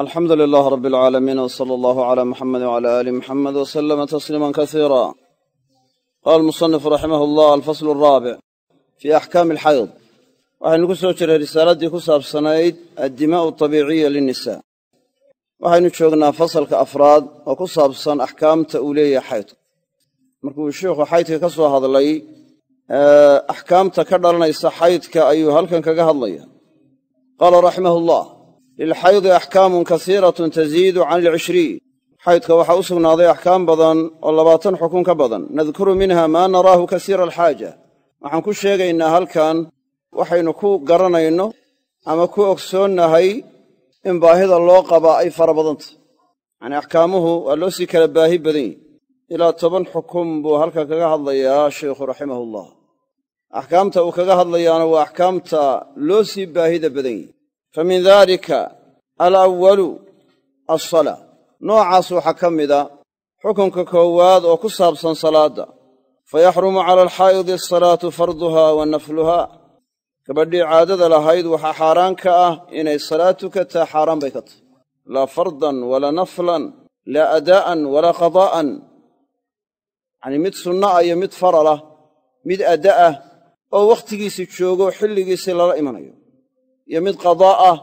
alxamdu lilaah rab alcaalamiin w sala allahu cala muxamedi wcala aali muxamed w salama tasliima kasiira qaala almusanifu raximah allah alfaslu araabic fii axkaami alxayd waxaynu ku soo jiray risaaladii ku saabsanayd addimaa'u abiiciya linnisa waxaynu joognaa fasalka afraad oo ku saabsan axkaamta uu leeyahay xaydka markuu sheikhu xaydka ka soo hadlay axkaamta ka dhalanaysa xaydka ayuu halkan kaga hadlaya qaala raximah allah lilxaydi axkaamun kasiiratun taziidu can alcishriin xaydka waxaa u sugnaaday axkaam badan oo labaatan xukun ka badan nadkuru minha maa naraahu kasiira alxaaja waxaan ku sheegaynaa halkan waxaynu ku garanayno ama ku ogsoonnahay in baahida loo qabaa ay fara badantah yacnii axkaamuhu waa loo sii kala baahi badan yihi ilaa toban xukun buu halkan kaga hadlayaa sheikhu raximahullah axkaamta uu kaga hadlayaana waa axkaamta loo sii baahida badan yihi fa min daalika alawalu alsalaa noocaas waxaa ka mida xukunka koowaad oo ku saabsan salaadda. fa yaxrumu cala alxaa'idi asalaatu farduha wa nafluha gabadhii caadada lahayd waxaa xaaraan ka ah inay salaad tukataa xaaraan bay ka tahy laa fardan walaa naflan laa adaa'an walaa qadaa'an yacnii mid sunna ah iyo mid faralah mid adda ah oo wakhtigiisii joogo xilligiisii lala imanayo iyo mid qadaa ah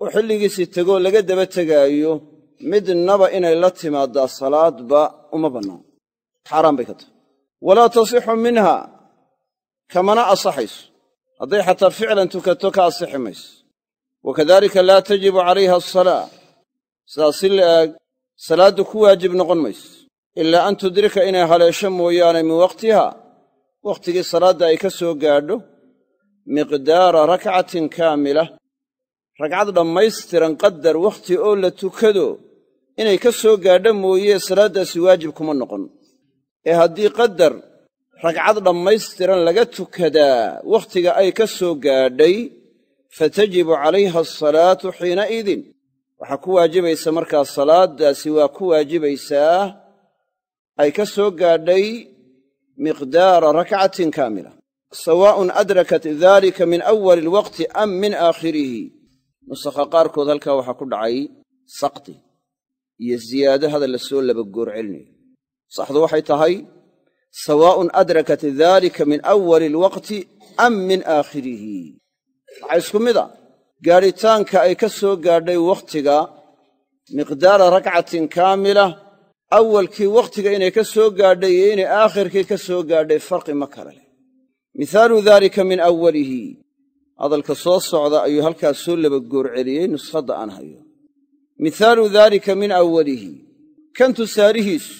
oo xilligiisii tegoo laga daba tegaayo midnaba inay la timaaddaa salaadba uma bannaan. Xaaraan bay ka tahy walaa tasixu minha kamana asaxayso. Hadday xataa ficlan tukato ka asixi mayso. Wa kadalika laa tajibu calayha asalaa sidaas si la'eg salaaddu ku waajib noqon mayso. Ilaa an tudrika inay haleesho mooyaane min waqtiha wakhtigii salaadda ay ka soo gaadho miqdaara rakcatin kaamila. Ragcad dhammaystiran qadar wakhti oo la tukado inay ka soo gaadho mooye salaaddaasi waajib kuma noqon. Ee haddii qadar ragcad dhammaystiran laga tukadaa wakhtiga ay ka soo gaadhay fatajibu calayha asalaatu xiinaidin waxaa ku waajibaysa markaa salaaddaasi waa ku waajibaysaa ay ka soo gaadhay miqdaara rakcatin kaamila sawaa'un adrakat daalika min awali alwaqti am min aakhirihi nusakha qaarkood halkaa waxaa ku dhacay sakti iyo ziyaado hadal la soo laba goor saxdu waxay tahay sawaa'un adrakat daalika min awali alwaqti am min aakhirihi waxaa isku mid a gaadhitaanka ay ka soo gaadhay wakhtiga miqdaara rakcatin kaamila awalkii wakhtiga inay ka soo gaadhay iyo inay aakhirkii ka soo gaadhay farqi ma kale leh mihaalu daalika min awalihi hadalka soo socda ayuu halkaas soo laba goor celiyey nuskhadda aan hayo. Mihaalu daalika min awalihi kan tusaalihiisu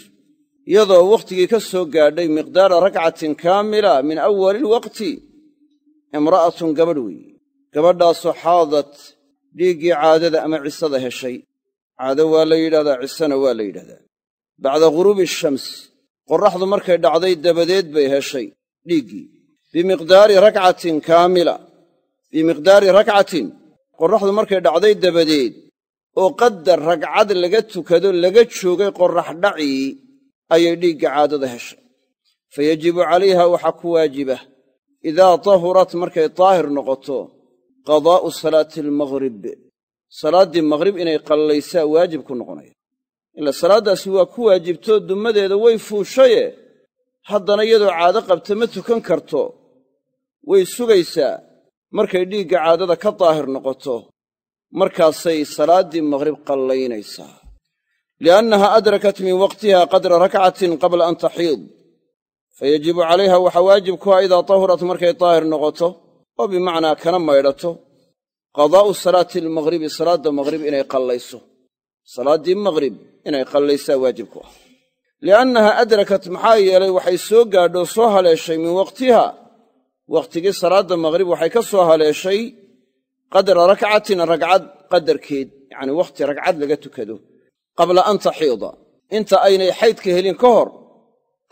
iyadoo wakhtigii ka soo gaadhay miqdaara rakcatin kaamila min awali alwaqti imra'atun gabadh weeye gabadhaasoo xaadat dhiiggii caadada ama cisada heshay. Caado waa la yidhahdaa cisana waa la yidhahdaa. Bacda ghuruubi ashams qorraxdu markay dhacday dabadeed bay heshay dhiiggii bimiqdaari rakcatin kaamila bimiqdaari rakcatin qorraxdu markay dhacday dabadeed oo qadar ragcad laga tukado laga joogay qorrax dhacii ayay dhiigga caadada heshay fa yajibu calayha waxaa ku waajiba idaa tahurat markay daahir noqoto qadaa'u salaati almaghrib salaaddii maqhrib inay qallaysaa waajib ku noqonaya ila salaaddaasi waa ku waajibtoo dummadeeda way fuushaye haddana iyadoo caado qabta ma tukan karto way sugaysaa markay dhiigga caadada ka daahir noqoto markaasay salaaddii maqhrib qallaynaysaa. liannaha adrakat min waqtiha qadra rakcatin qabla an taxiid fa yajibu calayha waxaa waajib ku ah idaa tahurat markay daahir noqoto oo bimacnaa kana maydhato. Qadaa'u salaati almaqhribi salaadda maqhrib inay qallayso. Salaaddii maqhrib inay qallaysaa waajib ku ah. liannaha adrakat maxaa yeelay waxay soo gaadho soo haleeshay min waqtiha wakhtigii salaadda maqhrib waxay ka soo haleeshay qadra rakcatin ragcad qadarkeed yacnii wakhti ragcad laga tukado qabla an taxiida. Inta aynay xaydka helin ka hor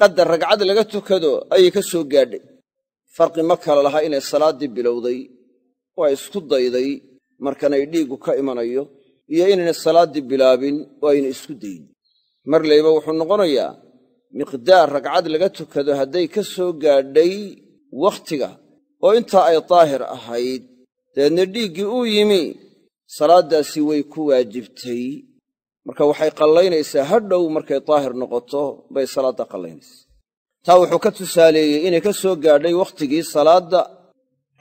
qadar ragcad laga tukado ayay ka soo gaadhay. Farqi ma kala laha inay salaaddii bilowday oo ay isku dayday markanay dhiiggu ka imanayo iyo inaynay salaaddii bilaabin oo ayna isku dayin mar layba wuxuu noqonayaa miqdaar ragcad laga tukado hadday ka soo gaadhay wakhtiga oo intaa ay daahir ahayd dabeedna dhiiggii uu yimi salaaddaasi way ku waajibtay. Marka waxay qallaynaysaa hadhow markay daahir noqoto bay salaadda qallaynaysaa. Taa wuxuu ka tusaaleeyey inay ka soo gaadhay wakhtigii salaadda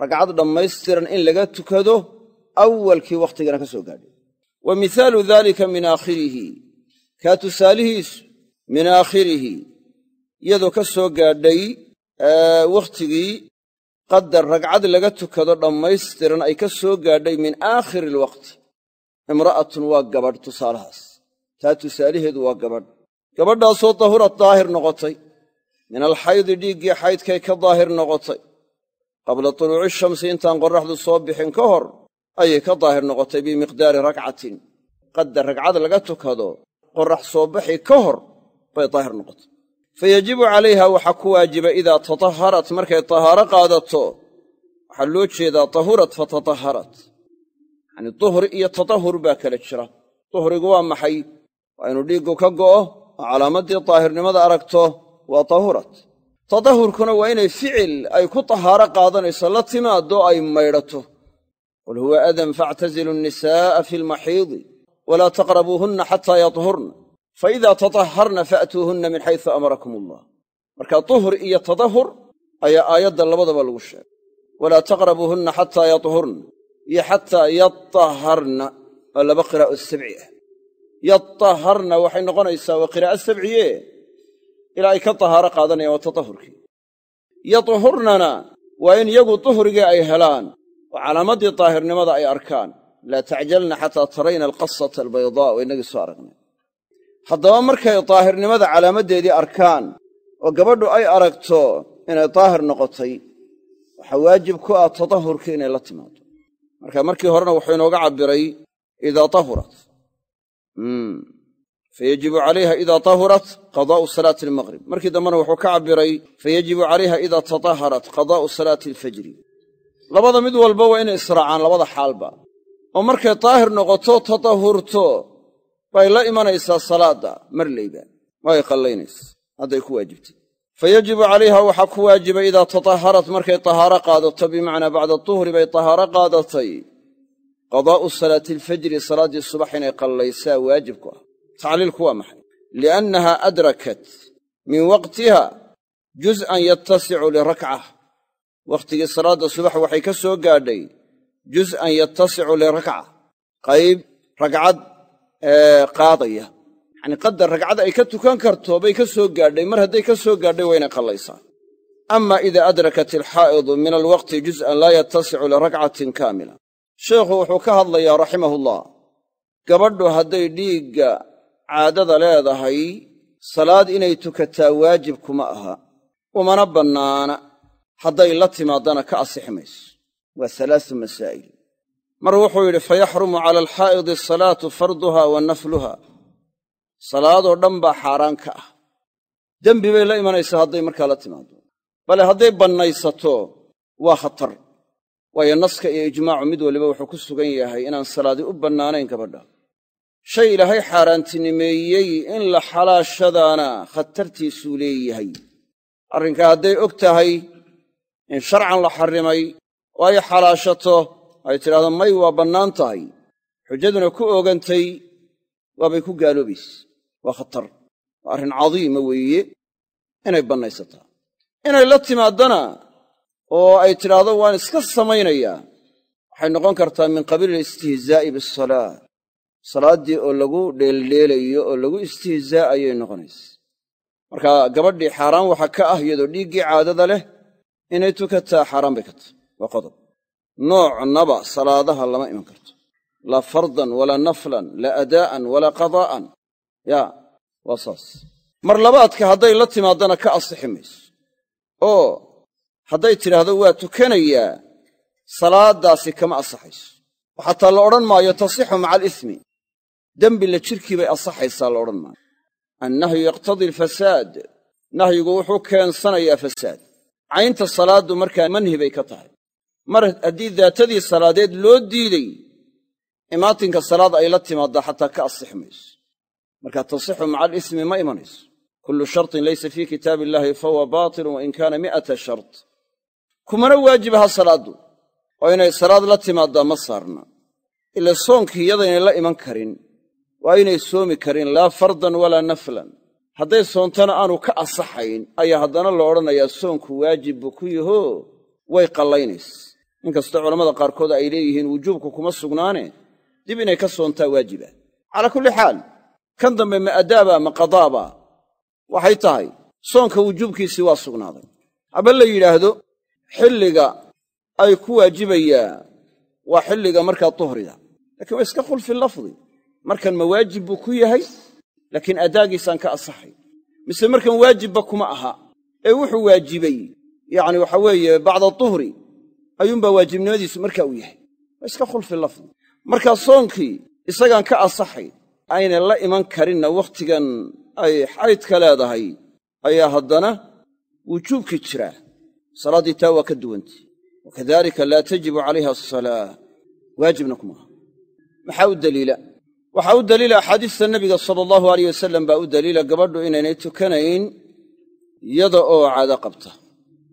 ragcad dhammaystiran in laga tukado awalkii wakhtigana ka soo gaadhay. Wa mihaalu daalika min aakhirihi kaa tusaalihiisu min aakhirihi iyadoo ka soo gaadhay wakhtigii qadar ragcad laga tukado dhammaystiran ay ka soo gaadhay min aakhiri alwaqti imra'atun waa gabadh tusaalahaas. Taa tusaalaheedu waa gabadh. Gabadhaasoo dahurad daahir noqotay. Min alxaydi dhiiggii xaydkay ka daahir noqotay. Qabla tuluuci shamsi intaan qorraxdu soo bixin ka hor ayay ka daahir noqotay bimiqdaari rakcatin qadar ragcad laga tukado qorrax soo baxi ka hor bay daahir noqotay fa yajibu calayha waxaa ku waajiba idaa tataharat markay tahaaro qaadato waxaa loo jeedaa tahurat fa tataharat. Yacnii duhri iyo tatahur baa kala jira. Duhrigu waa maxay? Waa inuu dhiiggu ka go'o oo calaamaddii daahirnimada aragto waa tahurat. Tatahurkuna waa inay ficil ay ku tahaaro qaadanayso la timaaddo ay maydhato. Qul huwa adan faactazilu nnisaa'a fi lmaxiidi walaa taqrabuuhunna xataa yadhurna faidaa tataharna faatuuhunna min xaysu amarakum allah marka duhur iyo tadahur ayaa aayadda labadaba lagu sheegay walaa taqrabuuhunna xataa yadhurna iyo xataa yataharna waa laba qiraa'o sabci ah yataharna waxay noqonaysaa waa qiraa'o sabciye ilaa ay ka tahaaro qaadanayaan waa tatahurkii yadhurnana waa in yagu duhrigii ay helaan oo calaamaddii daahirnimada ay arkaan laa tacjalna xataa tarayna alqasata albaydaa waa inagii soo aragnay haddaba markay daahirnimada calaamaddeedii arkaan oo gabadhu ay aragto inay daahir noqotay waxaa waajib ku ah tatahurkii inay la timaado marka markii horena wuxuu inooga cabbiray idaa tahurat. Fayajibu calayha idaa tahurat qadaa'u salaati almaqrib markii dambena wuxuu ka cabbiray fayajibu calayha idaa tataharat qadaa'u salaati alfajri labada mid walba waa inay israacaan labada xaalba. Oo markay daahir noqoto tatahurto bay la imanaysaa salaadda marlayba waa ay qallaynaysa hadday ku waajibtay. Fa yajibu calayha waxaa ku waajiba idaa tataharat markay tahaaro qaadato bimacnaa bacda duhri bay tahaaro qaadatay. Qadaa'u salaati alfajri salaaddii subax inay qallaysaa waajib ku ah. Tacliilku waa maxay? Liannaha adrakat min waqtiha juz'an yattasicu lirakcah wakhtigii salaadda subax waxay ka soo gaadhay juz'an yattasicu lirakca qayb ragcad qaadaya. Yacanii qadar ragcad ay ka tukan karto bay ka soo gaadhay mar hadday ka soo gaadhay waa inay qallaysaa. Ama idaa adrakat alxaa'idu min alwaqti juz'an laa yattasicu lirakcatin kaamila. Sheikhu wuxuu ka hadlayaa raximahullah gabadhu hadday dhiigga caadada leedahay salaad inay tukataa waajib kuma aha. Umana bannaana hadday la timaadana ka asixi mayso waa halaasu masaa'il mar wuxuu yidhi fayaxrumu cala alxaa'idi asalaatu farduha wa nafluha. Salaadoo dhan baa xaaraan ka ah. Dembi bay la imanaysaa hadday markaa la timaado bale hadday bannaysato waa khatar. Waayo naska iyo ijmaacu mid waliba wuxuu ku sugan yahay inaan salaadi u bannaanayn gabadha shay ilaahay xaaraantinimeeyey in la xalaashadaana khatartiisuu leeyahay. Arrinkaa hadday og tahay in sharcan la xarrimay oo ay xalaashato ay tidhahdo may waa bannaan tahay. Xujaduna ku oogantay waabay ku gaaloobayse waa khatar. Waa arrin cadiima weeye. Inay bannaysataa inay la timaaddana oo ay tidhaahdo waan iska samaynayaa. Waxay noqon kartaa min qabiili alistihzaa'i bisalaa salaaddii oo lagu dheeldheelayo oo lagu istihzaa'ayay noqonaysa marka gabadhii xaaraan waxa ka ah iyadoo dhiiggii caadada leh inay tukataa xaaraan bay ka tahay waa qodob noocnaba salaadaha lama iman karto. Laa fardan walaa naflan laa adaa'an walaa qadaa'an yaa waa saas. Mar labaadka hadday la timaadana ka asixi mayso. Oo hadday tidhaahdo waa tukanayaa salaaddaasi kama asaxayso. Xataa la odhan maayo tasixu maca alismi. Dembi la jirkii bay asaxaysaa la odhan maayo. Annahyu yaqtadii alfasaad. Nahyigu wuxuu keensanayaa fasaad. Caynta salaaddu markaa manhi bay ka tahay mar haddii daatadii salaadeed loo diiday imaatinka salaad ay la timaaddaa xataa ka asixi mayso. Markaa tasixu maca alismi ma imanayso. Kullu shartin laysa fii kitaabi illaahi fahuwa baatilun wain kaana mi'ata shart. Kumana waajibaha salaaddu oo inay salaad la timaaddaa ma saarna. Ila soonkii iyadaynay la iman karin waa inay soomi karin laa fardan walaa naflan. Hadday soontana aanu ka asaxayn ayaa haddana la odhanayaa soonku waajib buu ku yahoo way qallaynaysa inkastoo culammada qaarkood ay leeyihiin wujuubku kuma sugnaane dib inay ka soontaa waajiba. Calaa kulli xaal kan dambe ma adaaba ma qadaaba waxay tahay soonka wujuubkiisii waa sugnaaday. Haba la yidhaahdo xilliga ay ku waajibayaa waa xilliga markaa duhriga lakiin waa iska khulfi lafdi. Markan ma waajib buu ku yahay laakiin addaagiisaan ka asaxay mise markan waajibba kuma aha. Ee wuxuu waajibay yacni waxa weeye bacda duhri ayuunbaa waajibnimadiisu markaa uu yahay. Waa iska khulfi lafdi. Markaa soonkii isagaan ka asaxay aynay la iman karinna wakhtigan ay xaydka leedahay ayaa haddana wujuubkii jiraa salaaddii taa waa ka duwantay wakadalika laa tajibu calayha asalaa waajibna kuma maxaa u daliila? Waxaa u daliila axaadiista nebiga sala allahu aleyh wasalam baa u daliila gabadhu inaynay tukanayn yada oo caado qabta.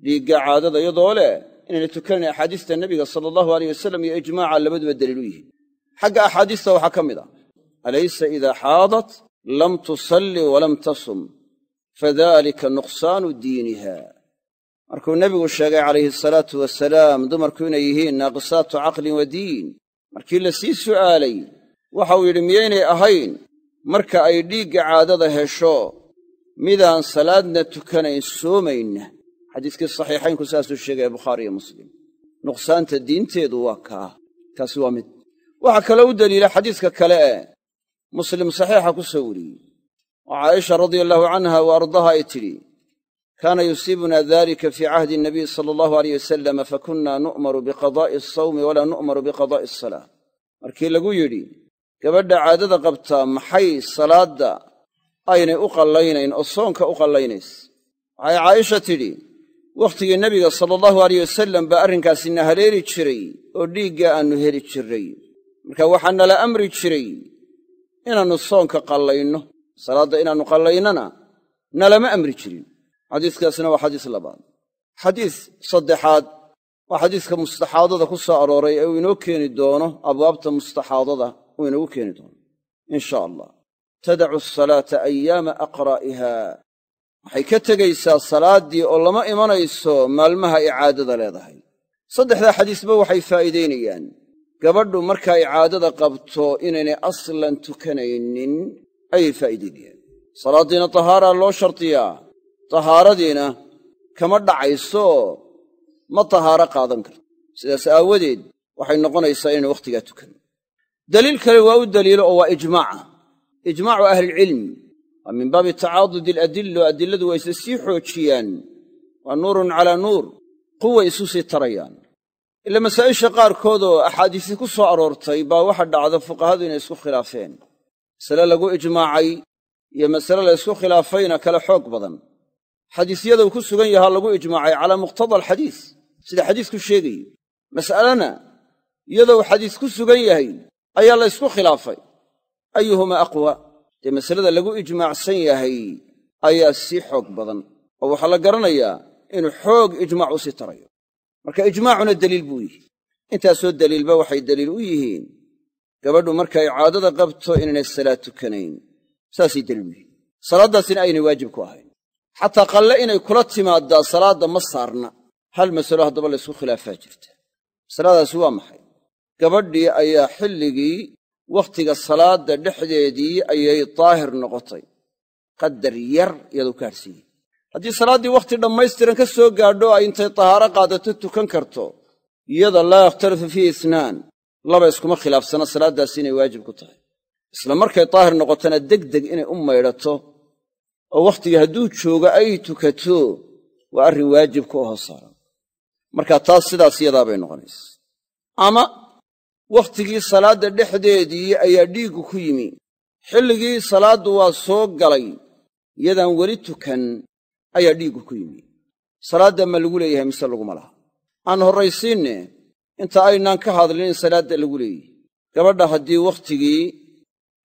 Dhiigga caadada iyadoo leh inaynay tukanayn axaadiista nebiga sala allahu aleyh wasalam iyo ijmaaca labaduba daliil u yihiin. Xagga axaadiista waxaa ka mid ah alaysa idaa xaadat lam tusalli walam tasum fadalika nuqsaanu diiniha. Markuu nebigu sheegay calayhi asalaatu wasalaam dumarku inay yihiin naaqisaatu caqlin wa diin. Markii la sii su'aalay waxauu yidhi miyaynay ahayn? Marka ay dhiigga caadada hesho midaan salaadna tukanayn soomayna xadiiskii saxiixaynku saasuu sheegaya bukhaari iyo muslim. Nuqsaanta diinteedu waa kaa kaasi waa mid. Waxaa kaloo u deliila xadiiska kale ee muslim saxiixa ku soo wariyey oo caaisha radia allahu canha wa ardaha ay tidhi kaana yusiibuna dalika fii cahdi nabiy sala allahu aleyh wasalam fakunna nu'maru biqadaa'i asawmi walaa nu'maru biqadaa'i asalaa markii lagu yidhi gabadha caadada qabtaa maxay salaadda aynay u qallaynayn oo soonka u qallaynays waxay caaisha tidhi wakhtigii nebiga sala allahu aleyh wasalam baa arrinkaasina haleeli jiray oo dhiiggaa aannu heli jirray marka waxaa nala amri jiray inaannu soonka qallayno salaadda inaannu qallaynana nalama amri jirin. Xadiiskaasna waa xadiis labaad. Xadiis saddexaad waa xadiiska mustaxaadada ku soo arooray ee uu inoo keeni doono abwaabta mustaxaadada uu inoogu keeni doono in sha allah. Tadacu asalaata ayaama aqraa'iha waxay ka tegaysaa salaaddii oo lama imanayso maalmaha ay caadada leedahay. Saddexdaa xadiisba waxay faa'iidaynayaan. Gabadhu marka ay caadada qabto inaynay aslan tukanaynin ayay faa'iidaynayaan. Salaaddiina tahaaraa loo shardiyaa tahaaradiina kama dhacayso ma tahaaro qaadan karto. Sidaas aawadeed waxay noqonaysaa inaynu wakhtigaa tukan. Daliil kale waa u daliilo oo waa ijmaaca ijmaacu ahlilcilmi min baabi tacaadudi aladillo adilladu waa isla sii xoojiyaan. Waa nuurun calaa nuur quway isu sii tarayaan. Ila masaa'isha qaarkood oo axaadiisi ku soo aroortay baa waxa dhacda fuqahadu inay isku khilaafeen. Masale lagu ijmaacay iyo masale la ysku khilaafayna kale xoog badan. Xadiisyada uu ku sugan yahaa lagu ijmaacay calaa muqtada alxadiis sida xadiisku sheegayo mas'alena iyadoo uu xadiis ku sugan yahay ayaa la ysku khilaafay. Ayuhumaa aqwa dee masalada lagu ijmaacsan yahay ayaa sii xoog badan oo waxaa la garanayaa inuu xoog ijmaac u sii tarayo. Marka ijmaacuna deliil buu yihi intaasoo deliilba waxay deliil u yihiin gabadhu markay caadada qabto inaynay salaad tukanayn. Saasay deliil u yihiin. Salaaddaasina aynay waajib ku ahayn. Xataa qalle inay kula timaaddaa salaadda ma saarna. Hal masalo haddaba la ysku khilaafaa jirta. Masaladaasi waa maxay? Gabadhii ayaa xilligii wakhtiga salaadda dhexdeedii ayay daahir noqotay. Qadar yar iyadoo ka hadhsiiyey haddii salaaddii wakhti dhammaystiran ka soo gaadho ay intay tahaaro qaadato tukan karto iyada laa yakhtalifu fiihi isnaan. Laba iskuma khilaafsana salaaddaasi inay waajib ku tahay. Isla markay daahir noqotona degdeg inay u maydhato oo wakhtigii hadduu joogo ay tukato waa arrin waajib ku ahoo saaran. Marka taas sidaas yadaabay noqonaysa ama wakhtigii salaadda dhexdeedii ayaa dhiiggu ku yimi. Xilligii salaaddu waa soo galay iyadaan weli tukan ayaa dhiiggu ku yimi. Salaadda ma lagu leeyahay mise laguma laha? Aan horraysiinne inta aynaan ka hadlin in salaadda lagu leeyahy gabadha haddii wakhtigii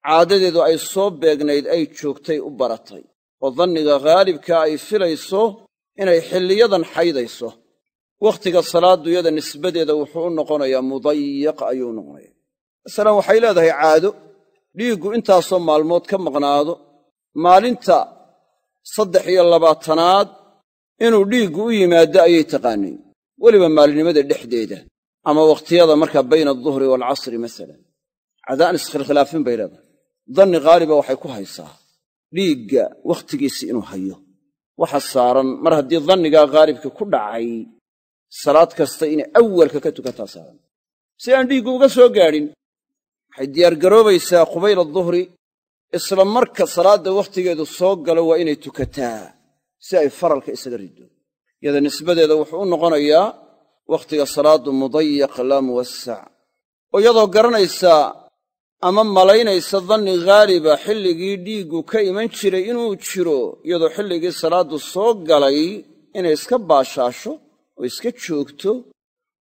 caadadeedu ay soo beegnayd ay joogtay u baratay oo danniga khaalibka ay filayso inay xilliyadan xaydayso wakhtiga salaaddu yada nisbadeeda wuxuu u noqonayaa mudayiq ayuu u noqonaya masalan waxay leedahay caado dhiiggu intaasoo maalmood ka maqnaado maalinta saddex iyo labaatanaad inuu dhiiggu u yimaado ayay taqaanay weliba maalinimada dhexdeeda ama wakhtiyada markaa bayna alduhri waalcasri masalan cadaan iskhilkhilaafin bay leedahay. Danni haaliba waxay ku haysaa dhiigga wakhtigiisi inuu hayo. Waxa saaran mar haddii dannigaa haalibka ku dhacay salaad kasta inay awalka ka tukataa saaran. Si aan dhiiggu uga soo gaadhin waxay diyaargaroobaysaa qubayla duhri isla marka salaadda wakhtigeedu soo galo waa inay tukataa si ay faralka isaga riddo. Iyada nisbadeeda wuxuu u noqonayaa wakhtiga salaaddu mudayaq laa muwasac oo iyadoo garanaysaa ama malaynaysa danni haaliba xilligii dhiiggu ka iman jiray inuu jiro iyadoo xilligii salaaddu soo galay inay iska baashaasho oo iska joogto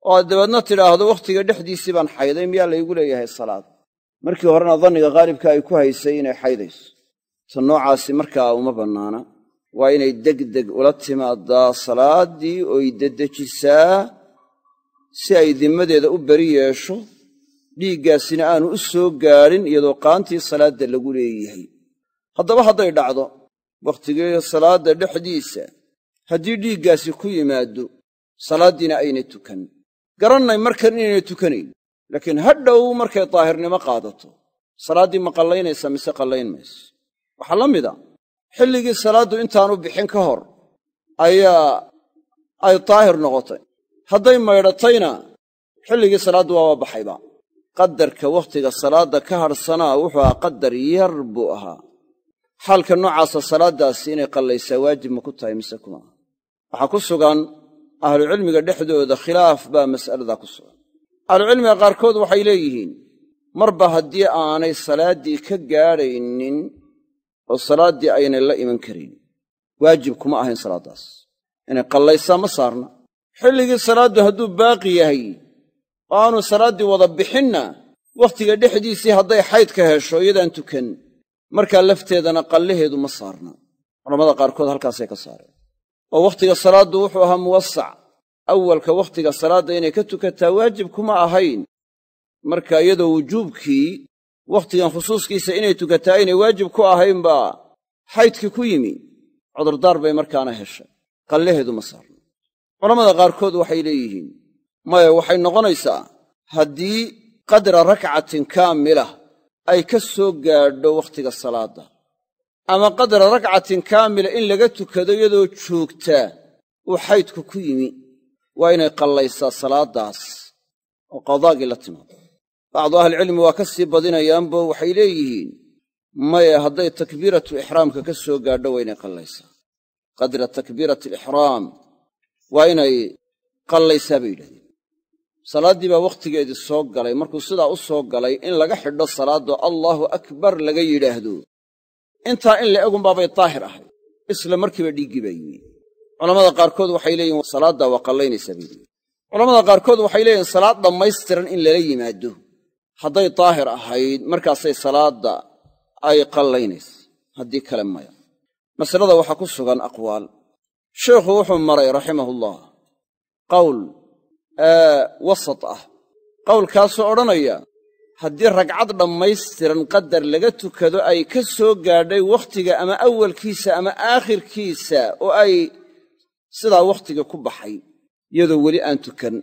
oo aad dabeedna tidhaahdo wakhtiga dhexdiisii baan xayday miyaa laygu leeyahay salaad? Markii horena danniga haalibka ay ku haysay inay xaydayso. Ta noocaasi markaa uma bannaana. Waa inay degdeg ula timaadaa salaaddii oy deddejisaa si ay dimmadeeda u beri yeesho dhiiggaasina aanu u soo gaadhin iyadoo qaantii salaadda lagu leeyahay. Haddaba hadday dhacdo wakhtigii salaadda dhexdiisa haddii dhiiggaasi ku yimaaddo salaaddiina ayna tukan. Garannay markan inayna tukanayn laakiin ha dhow markay daahirnimo qaadato salaaddii ma qallaynaysaa mise qallayn mayso. Waxaa la mid a xilligii salaaddu intaanu bixin ka hor ayaa ay daahir noqotay. Hadday maydhatayna xilligii salaaddu waaba baxayba. Qadarka wakhtiga salaadda ka hadhsanaa wuxuu ahaa qadar yar buu ahaa. Xaalka noocaasa salaaddaasi inay qallaysaa waajib ma ku tahay mise kuma waxaa ku sugan ahlucilmiga dhexdooda khilaaf baa mas'aladaa ku sugan. Ahlucilmiga qaarkood waxay leeyihiin marba haddii aanay salaaddii ka gaadhaynin oo salaaddii aynay la iman karin waajib kuma ahayn salaaddaas inay qallaysaa ma saarna. Xilligii salaaddu hadduu baaqi yahay oo aanu salaaddii wada bixinna wakhtiga dhexdiisii hadday xayd ka hesho iyadaan tukan markaa lafteedana qallaheedu ma saarna. Culamada qaarkood halkaasay ka saareen oo wakhtiga salaaddu wuxuu ahaa muwasac awalka wakhtiga salaadda inay ka tukataa waajib kuma ahayn. Marka iyadoo wujuubkii wakhtigan khusuuskiisa inay tukataa aynay waajib ku ahayn baa xaydkii ku yimi. Cudurdaar bay markaana heshay. Qallaheedu ma saarna culammada qaarkood waxay leeyihiin maya waxay noqonaysaa haddii qadra rakcatin kaamilah ay ka soo gaadho wakhtiga salaadda ama qadra rakcatin kaamila in laga tukado iyadoo joogtaa uu xaydku ku yimi. Waa inay qallaysaa salaaddaas oo qadaagii la timaado. Bacdu ahlicilmi waa ka sii badinayaanbo waxay leeyihiin maya hadday takbiiratu ixraamka ka soo gaadho waa inay qallaysaa. Qadra takbiirati alixraam waa inay qallaysaa bay yidhahdeen. Salaaddii baa wakhtigeedii soo galay. Markuu sidaa u soo galay in laga xidho salaaddo allaahu akbar laga yidhaahdo intaa in la egunbaabay daahir ahayd isla markiiba dhiiggii baa yimi culamada qaarkood waxay leeyihiin salaaddaa waa qallaynaysaa bay leeyihiin qaarkood waxay leeyihiin salaad dhammaystiran in lala yimaado. Hadday daahir ahayd markaasay salaadda ay qallaynaysa haddii kale maya. Masalada waxaa ku sugan aqwaal. Sheikhu wuxuu maray raximahullah qawl wasat ah. Qowlkaasoo odhanaya haddii ragcad dhammaystiran qadar laga tukado ay ka soo gaadhay wakhtiga ama awalkiisa ama aakhirkiisa oo ay sidaa wakhtiga ku baxay iyadoo weli aan tukan.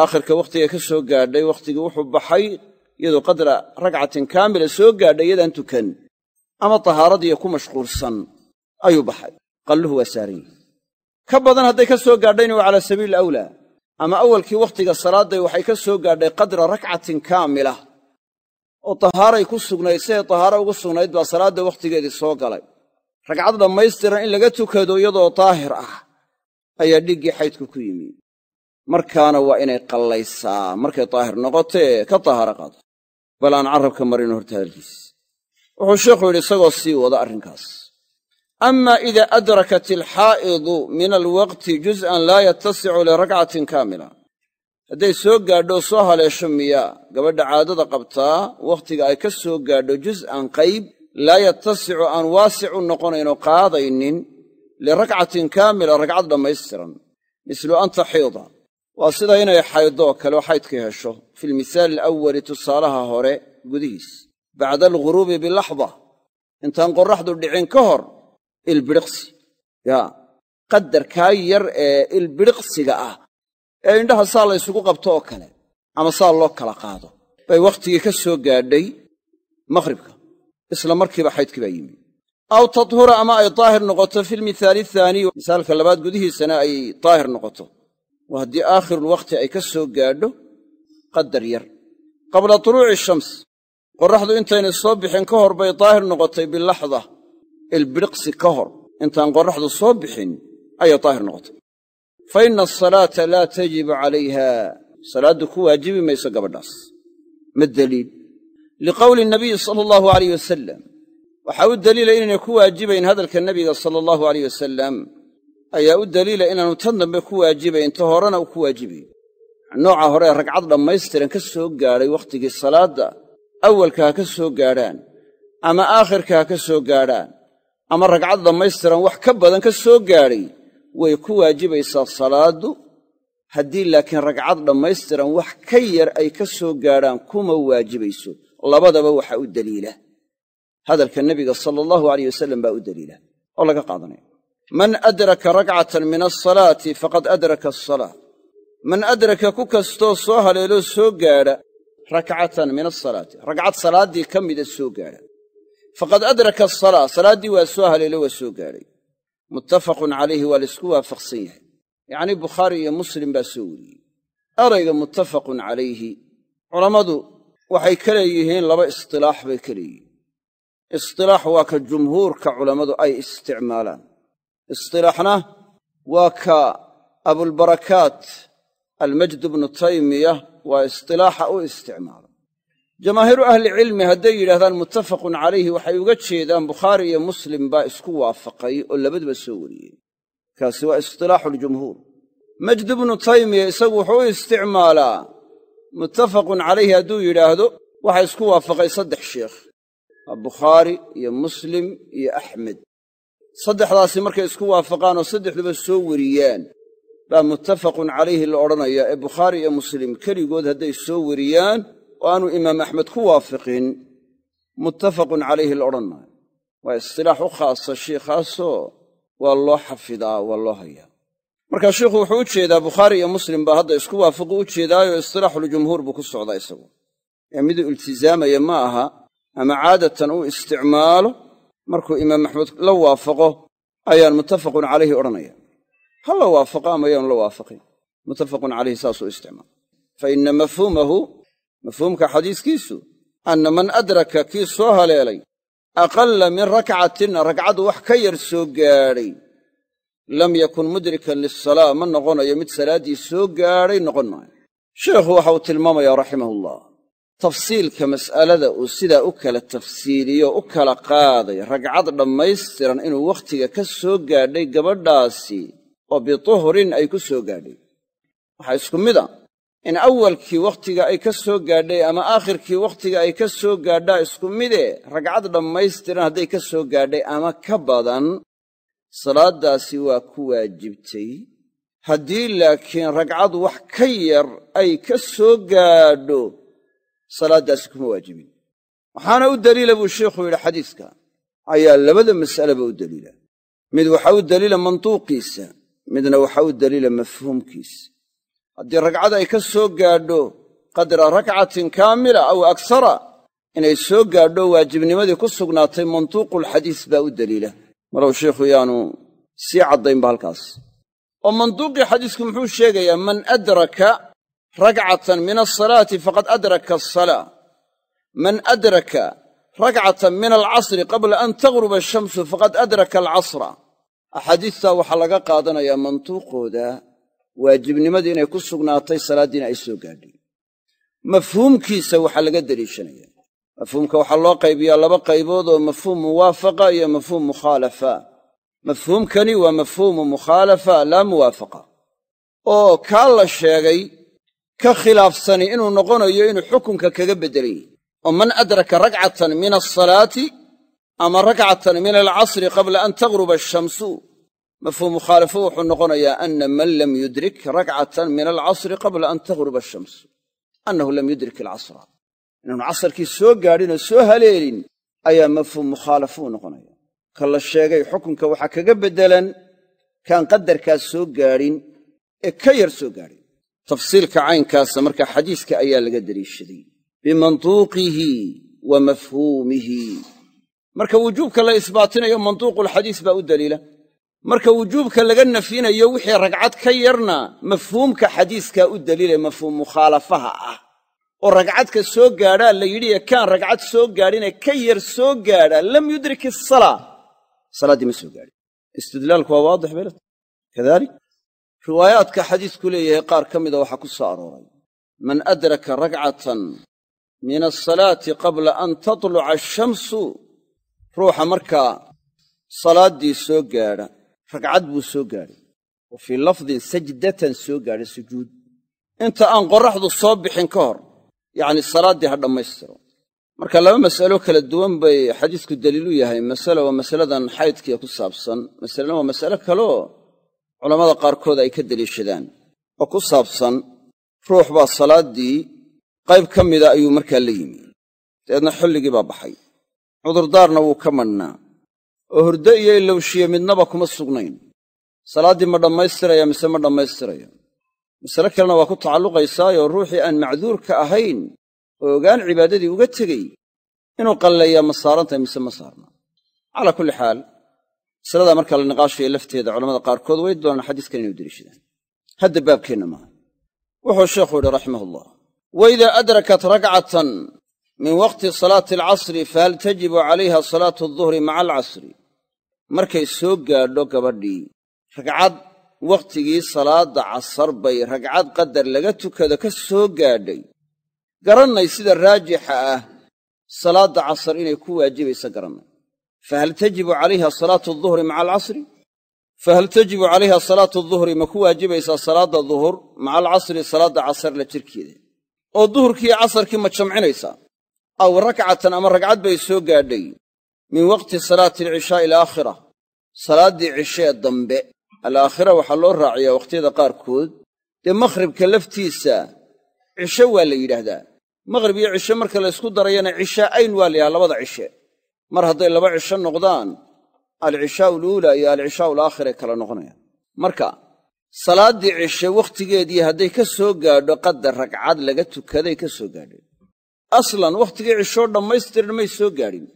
Aakhirka wakhtiga ka soo gaadhay wakhtigii wuxuu baxay iyadoo qadra ragcatin kaamila soo gaadhay iyadaan tukan. Ama tahaaradiiyo ku mashquulsan ayuu baxay. Qalluhu waa saaran yihi ka badan hadday ka soo gaadhayna waa calaa sabiili awlaa ama awalkii wakhtiga salaadday waxay ka soo gaadhay qadra rakcatin kaamila. Oo tahaaray ku sugnayd siday tahaaro ugu sugnayd baa salaadda wakhtigeedii soo galay. Ragcad dhammaystiran in laga tukado iyadoo daahir ah ayaa dhiiggii xaydku ku yimi. Markaana waa inay qallaysaa. Markay daahir noqotee ka tahaaro qaado bal aan carrabka marin horta hadalkiis wuxuu sheikhu yidhi isagoo sii wada arrinkaas ama ida adrakat alxaa'idu min alwaqti juz'an laa yattasicu lirakcatin kaamila. Hadday soo gaadho soo haleesho miyaa gabadha caadada qabtaa wakhtiga ay ka soo gaadho juz'an qayb laa yattasicu aan waasic u noqonaynoo qaadaynin lirakcatin kaamila ragcad dhammaystiran. Mislu an taxiida waa sida inay xayddo oo kale oo xaydkii hesho. Fi lmithaali alawali tusaalaha hore gudihiis. Bacda alguruubi bilaxda intaan qorraxdu dhicin ka hor ilbidhiqsi yaa qadarkaa yar ee ilbidhiqsiga ah ee indhaha saa la ysugu qabto oo kale ama saa loo kala qaado bay wakhtigii ka soo gaadhay maqhribka isla markiiba xaydkii baa yimi aw tadhura ama ay daahir noqoto fi lmithaali athaaniy misaalka labaad gudihiisana ay daahir noqoto. Waa haddii aakhirulwakhti ay ka soo gaadho qadar yar. Qabla tuluuci shams qorraxdu intaynay soo bixin ka hor bay daahir noqotay bilaxda ilbidhiqsi ka hor intaan qorraxdu soo bixin ayay daahir noqotay fa inna asalaata laa tajibu calayha salaaddu ku waajibi mayso gabadhaas ma deliil liqowli nabiyi sala allahu alayh wasalam waxaa u deliila inaynay ku waajibayn hadalka nebiga sala allahu alayh wasalam ayaa u deliila inaanu tan dambe ku waajibayn ta horena u ku waajibayn nooca hore ee ragcad dhammaystiran ka soo gaadhay wakhtigii salaadda awalka ha ka soo gaadhaan ama aakhirka ha ka soo gaadhaan ama ragcad dhammaystiran wax ka badan ka soo gaadhay way ku waajibaysaa salaaddu. Haddii laakiin ragcad dhammaystiran wax ka yar ay ka soo gaadhaan kuma waajibayso labadaba waxaa u deliila hadalka nebiga sala allahu alayh wasalam baa u deliila oo laga qaadanaya. Man adraka rakcatan min asalaati faqad adraka asalaa man adraka ku kastoo soo haleeloo soo gaadha rakcatan min asalaati ragcad salaaddii ka mida soo gaadha faqad adraka asalaa salaaddii waa soo haleelo waa soo gaadhay muttafaqun calayhi waa laysku waafaqsan yahay yacnii bukhaari iyo muslim baa soo weriyey erayga muttafaqun calayhi culammadu waxay ka leeyihiin laba istilaax bay ka leeyihiin istilaax waa ka jumhuurka culammadu ay isticmaalaan istilaaxna waa ka abulbarakaat almajd bnu taymiya waa istilaaxa u isticmaala jamaahiiru ahlicilmi hadday yidhahdaan muttafaqun calayhi waxay uga jeedaan bukhaari iyo muslim baa isku waafaqay oo labaduba soo wariyey. Kaasi waa istilaaxu ljumhuur majd bnu taymiya isagu wuxuu u isticmaalaa muttafaqun calayhi hadduu yidhaahdo waxa isku waafaqay saddex sheekh waa bukhaari iyo muslim iyo axmed. Saddexdaasi markay isku waafaqaan oo saddexduba soo wariyaan baa muttafaqun calayhi la odhanayaa ee bukhaari iyo muslim keligood hadday soo wariyaan aanu imaam axmed ku waafiqin muttafaqun calayhi la odhan maayo. Waa istilaax u khaasa shiikhaasoo waa loo xafidaa waa loo hayaa. Marka sheikhu wuxuu u jeedaa bukhaari iyo muslim baa hadda isku waafiqu u jeedaayo istilaaxuljumhuur buu ku socdaa isagu. Ee miduu iltizaamaya ma aha ama caadatan uu isticmaalo markuu imaam axmed la waafaqo ayaan muttafaqun calayhi odhanaya ha la waafaqo ama yaanu la waafaqin? Muttafaqun calayhi saasuu isticmaala fa inna mafhuumahu mafhuumka xadiiskiisu anna man adraka kii soo haleelay aqalla min rakcatin ragcadu wax ka yar soo gaadhay. Lam yakun mudrikan lisalaa ma noqonayo mid salaaddii soo gaadhay noqon maayo. Sheikhu waxa uu tilmaamayaa raximahullah. Tafsiilka mas'alada uu sidaa u kala tafsiiliyo u kala qaaday ragcad dhammaystiran inuu wakhtiga ka soo gaadhay gabadhaasi oo bituhrin ay ku soo gaadhay. Waxaa isku mid a in awalkii wakhtiga ay ka soo gaadhay ama aakhirkii wakhtiga ay ka soo gaadhaa isku midee ragcad dhammaystiran hadday ka soo gaadhay ama ka badan salaaddaasi waa ku waajibtay. Haddii laakiin ragcad wax ka yar ay ka soo gaadho salaaddaasi kuma waajibin. Waxaana u daliila buu sheikhu yidhi xadiiska. Ayaa labada mas'aleba u daliila. Mid waxaa u daliila mantuuqiisa midna waxaa u daliila mafhuumkiisa haddii ragcad ay ka soo gaadho qadra rakcatin kaamila aw aksara inay soo gaadho waajibnimadii ku sugnaatay mantuuqulxadiis baa u daliila. Malow sheikhu yaanu sii caddaynba halkaas. Oo mantuuqii xadiisku muxuu sheegayaa man adraka rakcatan min asalaati faqad adraka asalaa man adraka rakcatan min alcasri qabla an tagruba ashamsu faqad adraka alcasra. Axaadiistaa waxaa laga qaadanayaa mantuuqooda waajibnimadii inay ku sugnaatay salaaddiina ay soo gaadhay. Mafhuumkiisa waxaa laga deliishanaya. Mafhuumka waxaa loo qaybiyaa laba qaybood oo mafhuum muwaafaqa iyo mafhuum mukhaalafa. Mafhuumkani waa mafhuumu mukhaalafa laa muwaafaqa oo kaa la sheegay ka khilaafsani inuu noqonayo inuu xukunka kaga beddelan oo man adraka rakcatan min asalaati ama rakcatan min alcasri qabla an tagruba ashamsu mafhuum mukhaalifo wuxuu noqonayaa ana man lam yudrik rakcatan min alcasri qabla an taghruba ashams annahu lam yudrik alcasra. Inaanu casarkii soo gaadhin oo soo haleelin ayaa mafhuum mukhaalafo u noqonaya. Ka la sheegay xukunka waxaa kaga beddelan kaan qadarkaas soo gaadhin ee ka yar soo gaadhin. Tafsiilka caynkaasa marka xadiiska ayaa laga deliishaday bimantuuqihi wa mafhuumihi. Marka wujuubka la isbaatinayo mantuuqulxadiis baa u daliila marka wujuubka laga nafyinayo wixii ragcad ka yarna mafhuumka xadiiskaa u daliilaya mafhuum mukhaalafaha ah. Oo ragcadka soo gaadhaa la yidhi ee kaan ragcad soo gaadhinee ka yar soo gaadha lam yudrik asalaa salaaddii ma soo gaadhin. Istidlaalku waa waadix belet kadalik riwaayaadka xadiisku leeyahay qaar ka mida waxaa ku soo arooray. Man adraka rakcatan min asalaati qabla an tatluca ashamsu ruuxa markaa salaaddii soo gaadha ragcad buu soo gaadhay wa fii lafdin sajdatan soo gaadhay sujuud. Inta aan qorraxdu soo bixin ka hor yacni salaaddii ha dhammaystiro. Marka laba mas'alo kala duwan bay xadiisku daliilu yahay. Masale waa masaladan xaydkiiya ku saabsan. Masalena waa mas'ale kaleoo culammada qaarkood ay ka deliishadaan oo ku saabsan ruux baa salaaddii qayb ka mida ayuu markaa la yimi. Dabeedna xilligii baa baxay. Cudurdaarna wuu ka madhnaa oo hurdo iyo ilowshiye midnaba kuma sugnayn. Salaaddii ma dhammaystiraya mise ma dhammaystiraya? Masale kalena waa ku tacalluqaysaayoo ruuxii aan macduurka ahayn oo ogaan cibaadadii uga tegey inuu qalleeyaa ma saarantahay mise ma saarna? Calaa kulli xaal masaladaa marka la niqaashaya lafteeda culamada qaarkood way doonaan xadiiskan inay u deliishadaan hadda baabkeenna maaha wuxuu sheekhu yidhi raximahullah wa idaa adrakat rakcatan min waqti salaati alcasri fahal tajibu calayha salaatu aduhri maca alcasri markay soo gaadho gabadhii ragcad wakhtigii salaadda casar bay ragcad qadar laga tukado ka soo gaadhay. Garannay sida raajixa ah salaadda casar inay ku waajibaysa garannay. Fahal tajibu calayha salaatu aduhri maca alcasri? Fahal tajibu calayha salaatu duhri ma ku waajibaysaa salaadda duhur maca alcasri salaadda casar la jirkeeda? Oo duhurkiiyo casarkii ma jamcinaysaa? Aw rakcatan ama ragcad bay soo gaadhay min waqti salaati alcishaa'i alaakhira salaaddii cishee dambe alaakhira waxaa loo raaciyaa wakhtiyada qaarkood. Dee makhribka laftiisa cishe waa la yidhaahdaa. Makhrib iyo cishe marka la ysku darayana cishaa'ayn waa la yidhaha labada cishe. Mar hadday laba cisho noqdaan alcishaa'u aluulaa iyo alcishaa'u alaakhira kala noqonayaan marka salaaddii cishe wakhtigeedii hadday ka soo gaadho qadar ragcad laga tukaday ka soo gaadheen aslan wakhtigii cishoo dhammaystiran may soo gaadhin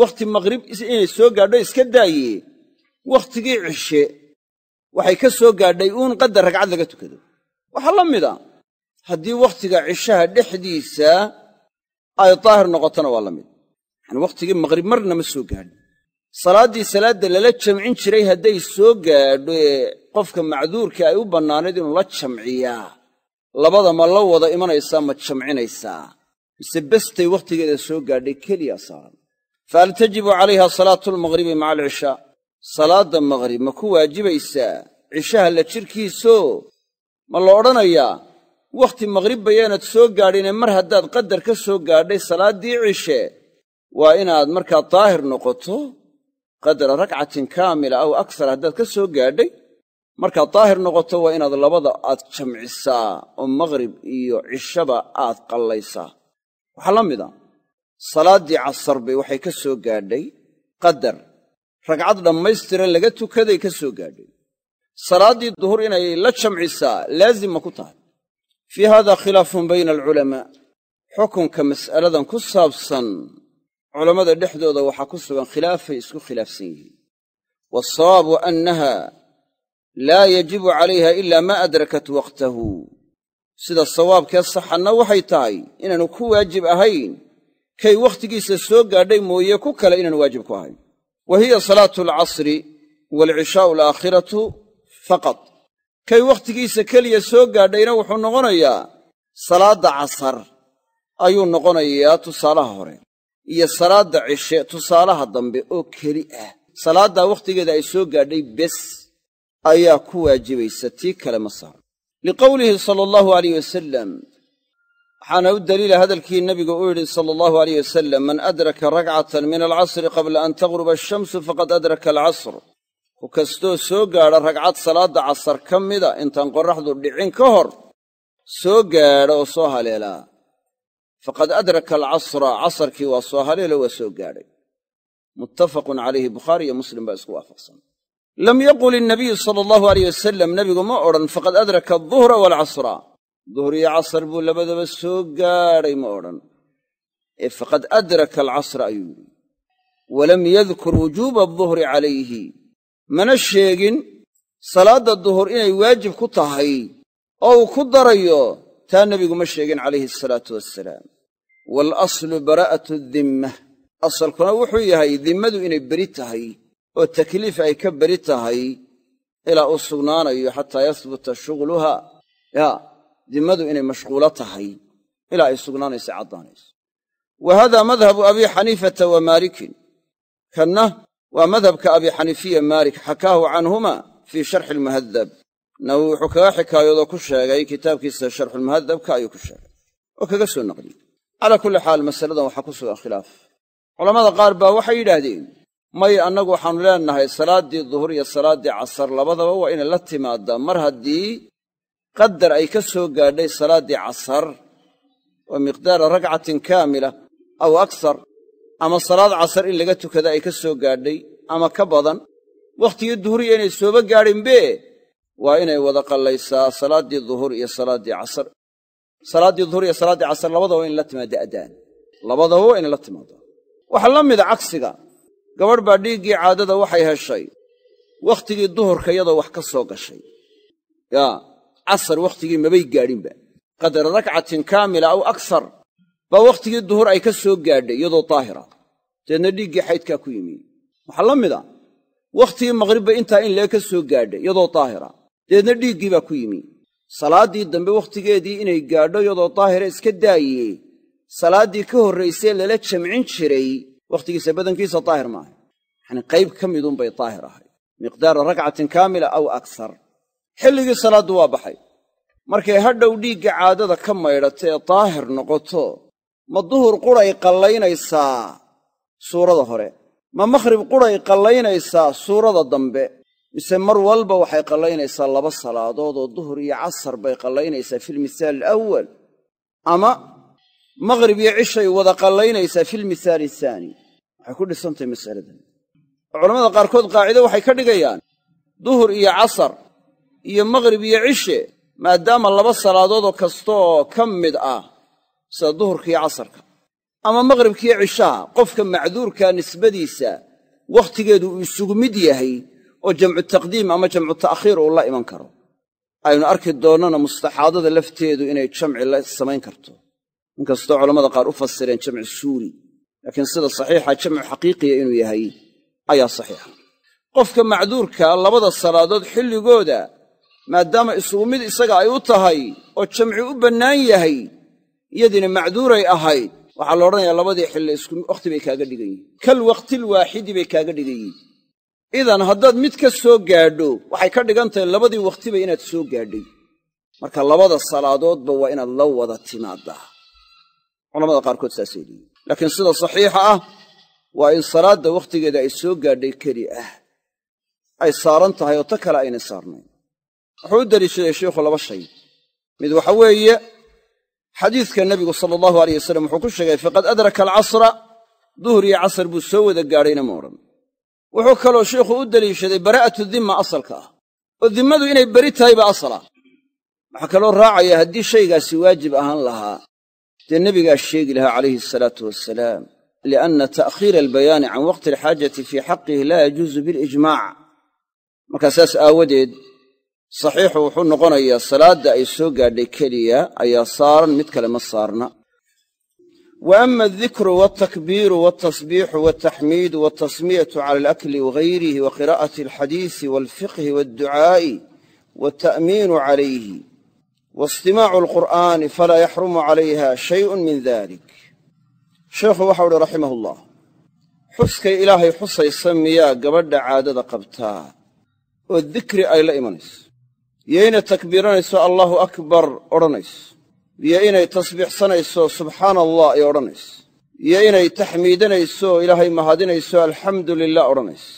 wakhti maqhrib inay soo gaadho iska daaye wakhtigii cishe waxay ka soo gaadhay uun qadar ragcad laga tukado. Waxaa la mida haddii wakhtiga cishaha dhexdiisa ay daahir noqotona waa la mid. Yani wakhtigii maqhrib marna ma soo gaadhin. Salaaddii salaadda lala jamcin jiray hadday soo gaadho ee qofka macduurkii ay u bannaanayd inuu la jamciyaa. Labada ma la wada imanaysaa ma jamcinaysaa. Mise bestay wakhtigeeda soo gaadhay keliya saaran fahal tajibu calayha salaatu almaqhribi maca alcishaa salaadda maqhrib ma ku waajibaysaa cishaha la jirkiisoo ma la odhanayaa wakhti maqhrib bayaanad soo gaadhine mar haddaad qadar ka soo gaadhay salaaddii cishe waa inaad markaa daahir noqoto qadra rakcatin kaamila aw aksar haddaad ka soo gaadhay markaad daahir noqoto waa inaad labada aad jamcisaa oo maqhrib iyo cishaba aad qallaysaa waxaa la mid a salaaddii casar bay waxay ka soo gaadhay qadar. Ragcad dhammaystiran laga tukaday ka soo gaadhay. Salaaddii duhur inay la jamcisaa laazim ma ku tahay. Fii hada khilaafun bayna alculamaa. Xukunka mas'aladan ku saabsan culammada dhexdooda waxaa ku sugan khilaafay isku khilaafsan yihiin. Waasawaabu annaha laa yajibu calayha ilaa maa adrakat waqtahu. Sida sawaabkee saxanna waxay tahay inaanu ku waajib ahayn kay wakhtigiisa soo gaadhay mooye ku kale inaanu waajib ku ahayn. Wa hiya salaatu alcasri waalcishaa'u alaakhiratu faqad kay wakhtigiisa keliya soo gaadhayna wuxuu noqonayaa salaadda casar ayuu noqonayaa tusaalaha hore iyo salaadda cishe tusaalaha dambe oo keli ah. Salaaddaa wakhtigeeda ay soo gaadhay bes ayaa ku waajibaysa tii kale ma saaro liqowlihi sala allahu alayh wasalam waxaana u daliila hadalkii nebigu uu yidhi sala allahu alayh wasalam man adraka rakcatan min alcasri qabla an tagruba ashamsu faqad adraka alcasr. Ku kastoo soo gaadha ragcad salaadda casar ka mida intaan qorraxdu dhicin ka hor soo gaadha oo soo haleelaa. Faqad adraka alcasra casarkii waa soo haleelo waa soo gaadhay. Muttafaqun calayhi bukhaari iyo muslim baa isku waafaqsan. Lam yaqul innabiyu sala allahu aleyh wasalam nebigu ma odhan faqad adraka alduhra waalcasra duhr iyo casar buu labadaba soo gaadhay ma odhan. Ee faqad adraka alcasra ayuu yidhi. Walam yadkur wujuuba alduhri calayhi. Mana sheegin salaadda duhur inay waajib ku tahay oo uu ku darayo taa nebigu ma sheegin calayhi asalaatu wassalaam. Waalaslu baraa'atu dimmah asalkuna wuxuu yahay dimmadu inay beri tahay oo takliif ay ka beri tahay ilaa uu sugnaanayo xataa yahbuta shughluha. Yaa dimmadu inay mashquulo tahay ilaa ay sugnaanaysa caddaanayso wa hada madhabu abi xaniifata wa maalikin. Kanna waa madhabka abi xaniifiya maalik xakaahu canhuma fii sharxi almuhadab nawowi wuxuu kaga xikaayoodo ku sheegay kitaabkiisa sharxulmuhadabka ayuu ku sheegay. Oo kaga soo naqliyey. Calaa kulli xaal masaladan waxaa ku sugan khilaaf. Culammada qaar baa waxay yidhaahdeen may annagu waxaannu leenahay salaaddii duhur iyo salaaddii casar labadaba waa inay la timaadaa mar haddii qadar ay ka soo gaadhay salaaddii casar oo miqdaara ragcatin kaamila aw aksar ama salaad casar in laga tukada ay ka soo gaadhay ama ka badan wakhtigii duhuriya inay sooba gaadhinbe waa inay wada qallaysaa salaaddii duhur iyo salaaddii casar. Salaaddii duhur iyo salaaddii casar labadaba waa in la timaada addaan labadaba waa inay la timaadaa waxaa la mida cagsiga gabadh baa dhiiggii caadada waxay heshay wakhtigii duhurka iyadoo wax ka soo gashay. Yaa casar wakhtigii mabay gaadhinba qadra rakcatin kaamila aw aksar baa wakhtigii duhur ay ka soo gaadhay iyadoo daahira dabeedna dhiiggii xaydkaa ku yimi waxaa la mida wakhtigii maqhribba intaa in lee ka soo gaadhay iyadoo daahira dabeedna dhiiggii baa ku yimi salaaddii dambe wakhtigeedii inay gaadho iyadoo daahira iska daaye salaaddii ka horraysee lala jamcin jiray wakhtigiisa badankiisa daahir maaha yacanii qayb ka midunbay daahir ahay miqdaara rakcatin kaamila aw aksar xilligii salaaddu waa baxay. Markay hadhow dhiigga caadada ka maydhato ee daahir noqoto ma duhur quray qallaynaysaa suurada hore. Ma makhrib quray qallaynaysaa suurada dambe. Mise mar walba waxay qallaynaysaa laba salaadood oo duhur iyo casar bay qallaynaysaa filmithaal alawal ama maqhrib iyo cishay wada qallaynaysaa filmithaali athaani waxay ku dhisantahay masaladan oo culamada qaarkood qaacido waxay ka dhigayaan duhur iyo casar iyo maqhrib iyo cishe maadaama laba salaadoodoo kastaoo ka mid ah sida duhurka iyo casarka ama maqhribkiiyo cishaha qofka macduurkaa nisbadiisa wakhtigeedu uu isugu mid yahay oo jamcu taqdiim ama jamcu ta'khiir uu la iman karo. Aynu arki doonnana mustaxaadada lafteedu inay jamci la samayn karto. Inkastoo culammada qaar u fasireen jamci suuri laakiin sida saxiixa jamcu xaqiiqiya inuu yahay ayaa saxiixa. Qofka macduurka labada salaadood xilligooda maadaama isugu mid isaga ay u tahay oo jamci u bannaan yahay iyadiina macduuray ahayd. Waxaa la odhanayaa labadii xilli isku wakhti bay kaaga dhigan kal waqtil waaxidi bay kaaga dhigan idan haddaad mid ka soo gaadho waxay ka dhigan tahay labadii wakhtiba inaad soo gaadhay. Marka labada salaadoodba waa inaad la wada timaadaa culamada qaarkood saasay leeyihiin laakiin sida saxiixa ah waa in salaadda wakhtigeeda ay soo gaadhay keli ah. Ay saaran tahay oo ta kale aynay saarnayn wuxuu u deliishaday sheikhu laba shay. Mid waxa weeye xadiidka nebigu sala allahu aleyh wasalam wuxuu ku sheegay faqad adraka alcasra duhur iyo casar buu soo wada gaadhayna ma odhan wuxuu kaloo sheikhu u deliishaday baraa'atu dimma asalka ah. Oo dimmadu inay beri tahay baa asala. Waxaa kaloo raacaya haddii shaygaasi waajib ahaan lahaa dee nebigaa sheegi lahaa calayhi asalaatu wasalaam lianna ta'khiira albayaani can waqti alxaajati fii xaqihi laa yajuusu bilijmaac markaa saas aawadeed saxiixu wuxuu noqonayaa salaadda ay soo gaadhay keliya ayaa saaran mid kale ma saarna. Wa ama aldikru waltakbiiru waltasbiixu waltaxmiidu waltasmiyatu cala alakli wagayrihi wa qiraa'ati alxadiisi walfiqhi walducaa'i walta'miinu calayhi waistimaacu alqur'aani falaa yaxrumu calayha shayun min dalik sheekhu waxau uhi raximah ullah xuskay ilaahay xusaysa miyaa gabadha caadada qabtaa oo dikri ay la imanayso iyo inay takbiiranayso allaahu akbar odhanayso. Iyo inay tasbiixsanayso subxaana allah ay odhanayso. Iyo inay taxmiidanayso ilaahay mahadinayso alxamdu lilah odhanayso.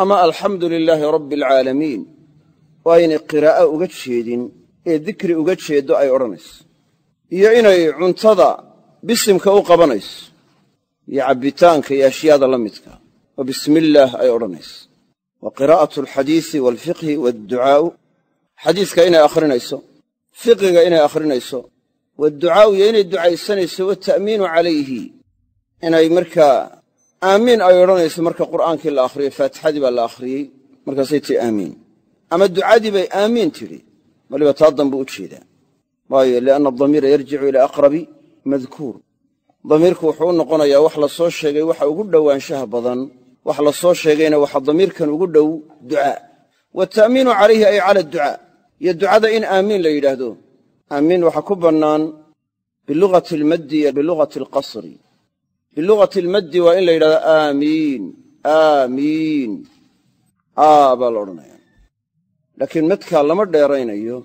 Ama alxamdu lilaahi rabbi alcaalamiin oo aynay qiraa'o uga jeedin ee dikri uga jeeddo ay odhanayso. Iyo inay cuntada bisimka u qabanayso. Iyo cabbitaanka iyo ashyaada la midka. Oo bismillaah ay odhanayso. Wa qiraa'atu alxadiisi waalfiqhi waadducaa'u xadiiska inay akhrinayso fiqiga inay akhrinayso waadducaa'u iyo inay ducaysanayso wata'miinu calayhi inay markaa aamiin ay odhanayso marka qur'aankii la akhriyo faatixadii baa la akhriyey markaasay tii aamiin ama ducadii bay aamiin tidhi waliba taa dambe u jeedaa. Waayo lianna adamiira yarjicu ilaa aqrabi madkuur. Damiirku wuxuu u noqonayaa wax la soo sheegay waxa ugu dhowaanshaha badan wax la soo sheegayna waxa damiirkan ugu dhow ducaa. Wata'miinu calayhi ay cala adducaa iyo ducada in aamiin la yidhaahdo. Aamiin waxaa ku bannaan bilugati almaddi iyo bilugati alqasri. Bilugati almaddi waa in la yidhahdo aamiin aamiin aa baa la odhanaya laakiin madkaa lama dheeraynayo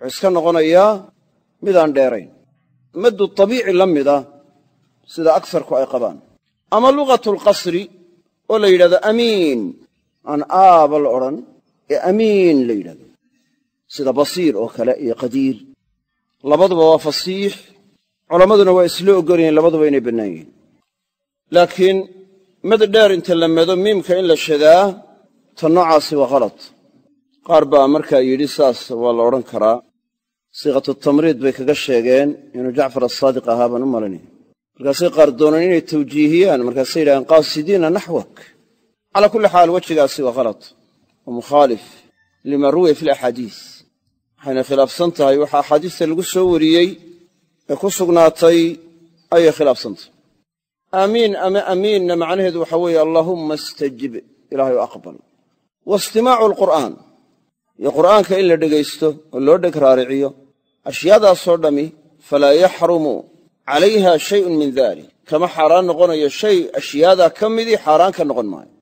wuxuu iska noqonayaa midaan dheerayn. Maddu tabiici la mida sida agsarku ay qabaan. Ama lugatu alqasri oo la yidhahdo amiin aan aaba la odhan ee amiin la yidhahdo sida basiir oo kale iyo qadiir. Labaduba waa fasiix. Culammaduna waa isla ogolyihiin labaduba inay bannaan yihiin. Laakiin mad dheer inta la mado miimka in la shadaa ta noocaasi waa khalad qaar baa markaa yidhi saas waa la odhan karaa. Siiqatu tamriid bay kaga sheegeen inuu jacfar asaadiq ahaa baan u malanaya markaasay qaar dooneen inay tawjiihiyaan markaasay yidhahdeen qaasidiina naxwak. Calaa kulli xaal wejigaasi waa khalad wa mukhaalif lima ruwiya fi alaxaadiis waxayna khilaafsan tahay waxa axaadiista lagu soo wariyey ee ku sugnaatay ayay khilaafsan tahay. Aamiin ama amiinna macnaheedu waxa weeye allaahumma istajib ilaahay o aqbal. Wa istimaacu alqur'aan iyo qur'aanka in la dhegaysto oo loo dheg raariciyo ashyaadaasoo dhammi falaa yaxrumu calayha shayun min dalik kama xaaraan noqonayo shay ashyaadaa ka midii xaaraan ka noqon maayo.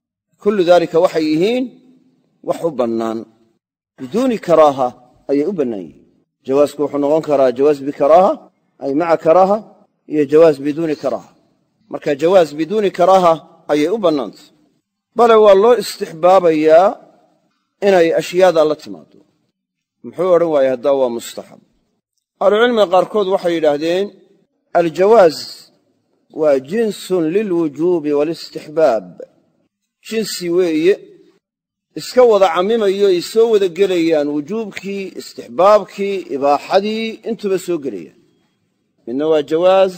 Kullu daalika waxay yihiin wax u bannaan biduuni karaaha ayay u bannaan yihiin. Jawaasku wuxuu noqon karaa jawaas bikaraaha ay maca karaaha iyo jawaas biduuni karaaha. Marka jawaas biduuni karaaha ayay u bannaantay. Bale waa loo istixbaabayaa inay ashyaada la timaado muxuu odhan waayey haddaa waa mustaxab. Ahlucilmiga qaarkood waxay yidhaahdeen aljawaaz waa jinsun lilwujuubi waalistixbaab jinsi weeye iska wada cammimayo ay soo wada gelayaan wujuubkii istixbaabkii ibaaxadii intuba soo gelayaan. Midna waa jawaaz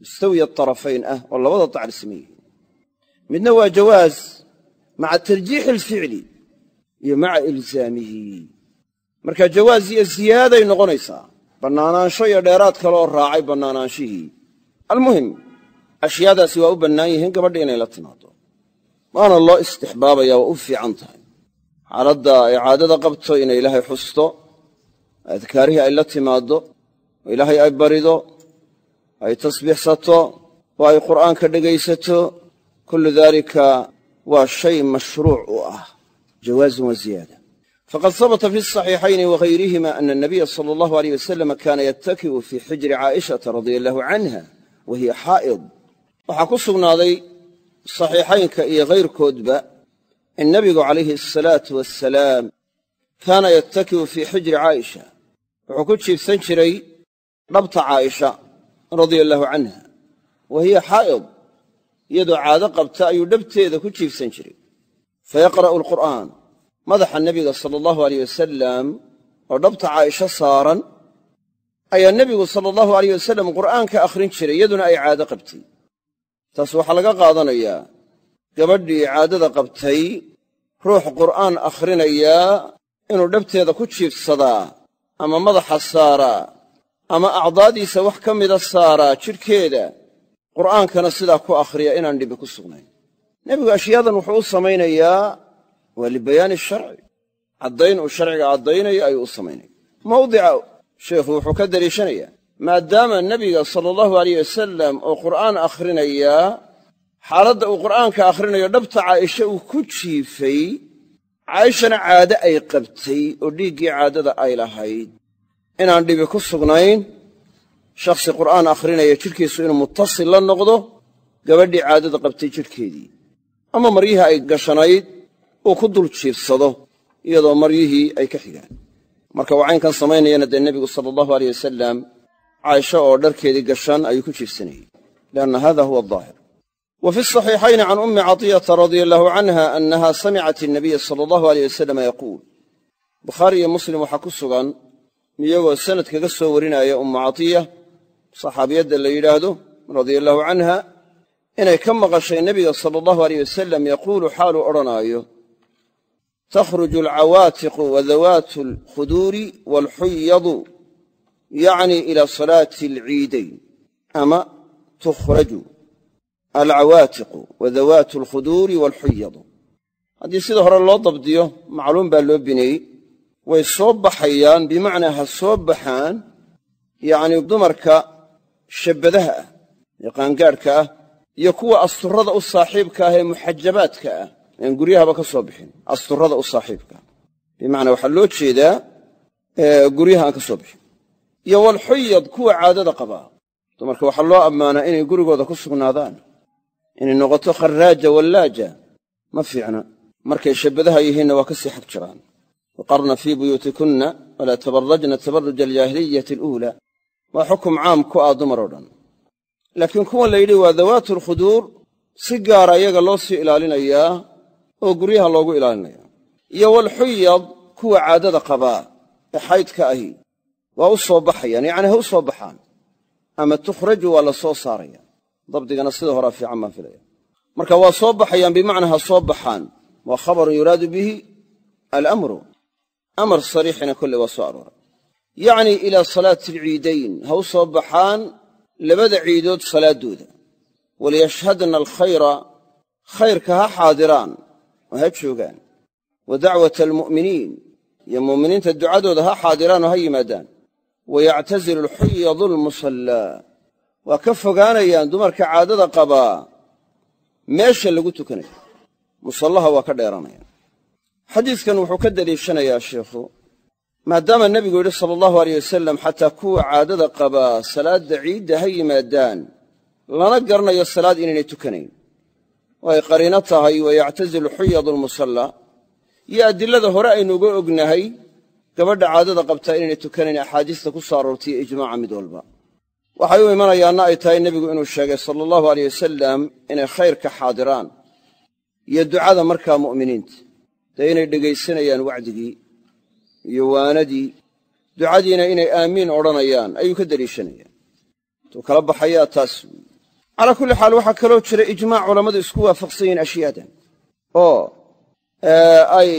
mustawiya atarafayn ah oo labada dacri saman yihiin midna waa jawaaz maca tarjiixi alficli iyo maca ilzaamihi. Marka jawaaz iyo ziyaaday noqonaysaa bannaanaansho iyo dheeraad kaleoo raacay bannaanaanshihii almuhim ashyaadaasi waa u bannaan yihiin gabadha inay la timaado waana loo istixbaabaya waa u fiican tahay caladda ay caadada qabto inay ilaahay xusto adkaarihii ay la timaaddo oo ilaahay ay barido ay tasbiixsato oo ay qur'aanka dhegaysato kullu daalika waa shay mashruuc u ah jawaazun wa ziyaada. Faqad habata fi saxiixayni wahayrihima ana anabiya sala allahu aleyh wasalam kana yattaki'u fi xijri caa'ishata radia allahu canha wa hiya xaa'id waxaa ku sugnaaday saxiixaynka iyo hayrkoodba in nebigu calayhi asalaatu wasalaam kaana yattaki'u fii xijri caaisha. Wuxuu ku jiibsan jiray dhabta caaisha radia allaahu canha. Wa hiya xaa'id iyadoo caado qabta ayuu dhabteeda ku jiibsan jiray. Fayaqra'u alqur'aan madaxa nebiga sala allahu aleyh wasalam oo dhabta caaisha saaran ayaa nebigu sala allahu aleyh wasalam qur'aanka akhrin jiray iyaduna ay caado qabtay. Taas waxaa laga qaadanayaa gabadhii caadada qabtay ruux qur'aan akhrinayaa inuu dhabteeda ku jiifsadaa ama madaxa saaraa ama acdaadiisa wax ka mida saaraa jidhkeeda qur'aankana sidaa ku akhriya inaan dhibi ku sugnayn. Nebigu ashyaadan wuxuu u samaynayaa waa libayaani sharci. Caddayn uu sharciga caddaynayo ayuu u samaynaya. Mawdica sheikhu wuxuu ka daliishanayaa maadaama nebiga sala allahu aleyh wasalam oo qur'aan akhrinayaa xaaladda uu qur'aanka akhrinayo dhabta caaisha uu ku jiifay caaishana caade ay qabtay oo dhiiggii caadada ay lahayd. Inaan dhibi ku sugnayn shakhsi qur'aan akhrinaya jidhkiisu inuu muttasil la noqdo gabadhii caadada qabtay jidhkeedii ama maryihii ay gashanayd uu ku dul jiifsado iyadoo maryihii ay ka xigaan. Marka uu caynkan samaynayana dee nebigu sala allahu aleyh wasalam caaisho oo dharkeedii gashan ayuu ku jiifsanayey lianna hada huwa adaahir wa fi saxiixayni can ummi catiyata radia allahu canha annaha samicat innabiya sala allahu aleyh wasalam yaquul. Bukhaari iyo muslim waxaa ku sugan iyagoo sanad kaga soo warinaya ummu catiya saxaabiyadda la yidhaahdo radia allahu canha inay ka maqashay nebiga sala allahu aleyh wasalam yaquulu xaaluu odhanaayo takhruju alcawaatiqu wadawaatu alkhuduuri waalxuyadu yacni ila salaati alciidayn ama tukhraju alcawaatiqu wadawaatu alkhuduuri waalxuyadu haddii sida hore loo dabdiyo macluum baa loo bineeyey way soo baxayaan bimacnaa ha soo baxaan yacnii dumarka shabbadaha ah ee qaangaadhka ah iyo kuwa asturrada u saaxiibka ah ee muxajabaadka ah. Aan guryahaba ka soo bixin asturrada u saaxiibka ah. Bimacnaa waxaa loo jeedaa guryaha aan ka soo bixin. Iyo walxuyad kuwa caadada qabaa. Dumarka waxaa loo ammaanaa inay gurigooda ku sugnaadaan inay noqoto kharraaja wallaaja ma fiicna. Markay shabbadaha yihiinna waa ka sii xag jiraan. Waqarna fii buyuutikunna walaa tabarrajna tabarruja aljaahiliyati aluulaa. Waa xukum caam ku ah dumar oo dhan. Laakiin kuwan la yidhi waa dawaatu alkhuduur si gaara iyaga loo sii ilaalinayaa oo guryaha loogu ilaalinaya. Iyo walxuyad kuwa caadada qabaa ee xaydka ahi waa u soo baxayaan yacni ha u soo baxaan ama tukhraju waa la soo saaraya dabdigana sida horaa fiican baan filaya marka waa soo baxayaan bimacnaa ha soo baxaan waa khabarun yuraadu bihi alamru. Amar sariixina kolley waa soo arooray. Yacnii ilaa salaati alciidayn ha u soo baxaan labada ciidood salaaddooda waliyashhadna alkhayra khayrka ha xaadiraan oo ha joogaan. Wa dacwata almu'miniin iyo mu'miniinta ducadooda ha xaadiraan oo ha yimaadaan. Wayactazilu alxuyadu almusallaa waa ka fogaanayaan dumarka caadada qabaa meesha lagu tukanayo musallaha waa ka dheeranayaan xadiidkan wuxuu ka deliishanayaa sheikhu maadaama nebigu yidhi sala allahu aleyh wasalam xataa kuwa caadada qabaa salaadda ciidda ha yimaadaan lana garanayo salaad inaynay tukanayn. Oo ay qariino tahay wayactazilu xuyadu almusallaa iyo adilada hore aynuuga ognahay gabadha caadada qabtaa inaynay tukanayn axaadiista ku soo aroortaiyo ijmaaca mid walba waxay u imanayaanna ay tahay nebigu inuu sheegay sala allahu aleyh wasalam inay khayrka xaadiraan iyo ducada markaa mu'miniinta. Dee inay dhegaysanayaan wacdigii iyo waanadii ducadiina inay aamiin odhanayaan ayuu ka deliishanayaan intuu kala baxayaa taas weyi kulli xaal waxaa kaloo jira ijmaac culammadu isku waafaqsan yihiin ashyaadan oo ay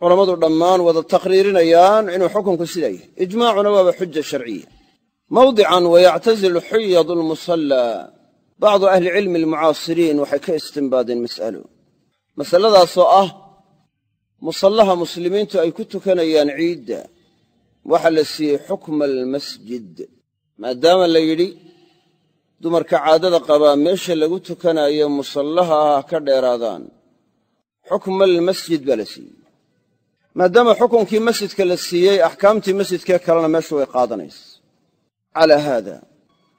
culammadu dhammaan wada taqriirinayaan inuu xukunku sidaa yahay ijmaacuna waaba xuja sharciya mawdican wayactazilu xuyadu almusallaa bacdu ahlicilmi almucaasiriin waxay ka istimbaadeen mas'alo. Masaladaasoo ah musallaha muslimiintu ay ku tukanayaan ciidda. Waxaa la siiyey xukma almasjid. Maadaama la yidhi dumarka caadada qabaa meesha lagu tukanayo musallaha ha ka dheeraadaan. Xukma almasjid baa la siiyey. Maadaama xukunkii masjidka la siiyey axkaamtii masjidkee kalena meeshu way qaadanaysa calaa haada.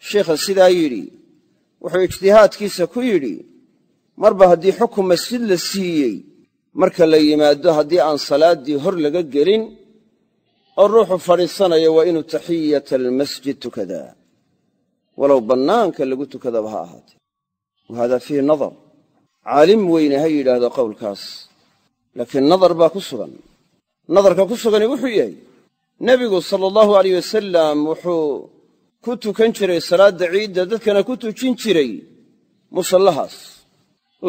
Sheikha sidaa yidhi wuxuu ijtihaadkiisa ku yidhi marba haddii xukun masjid la siiyey marka la yimaado haddii aan salaaddii hor laga gelin oo ruuxu fadhiisanayo waa inuu taxiyata almasjid tukadaa. Walow bannaanka lagu tukadaba ha ahaatee. Wa haadaa fiihi nadar. Caalim weyne ha yidhaahdo qowlkaas. Laakiin nadar baa ku sugan. Nadarka ku sugani wuxuu yahay nebigu sala allahu alayh wasalam wuxuu ku tukan jiray salaadda ciidda dadkana ku tujin jiray musallahaas.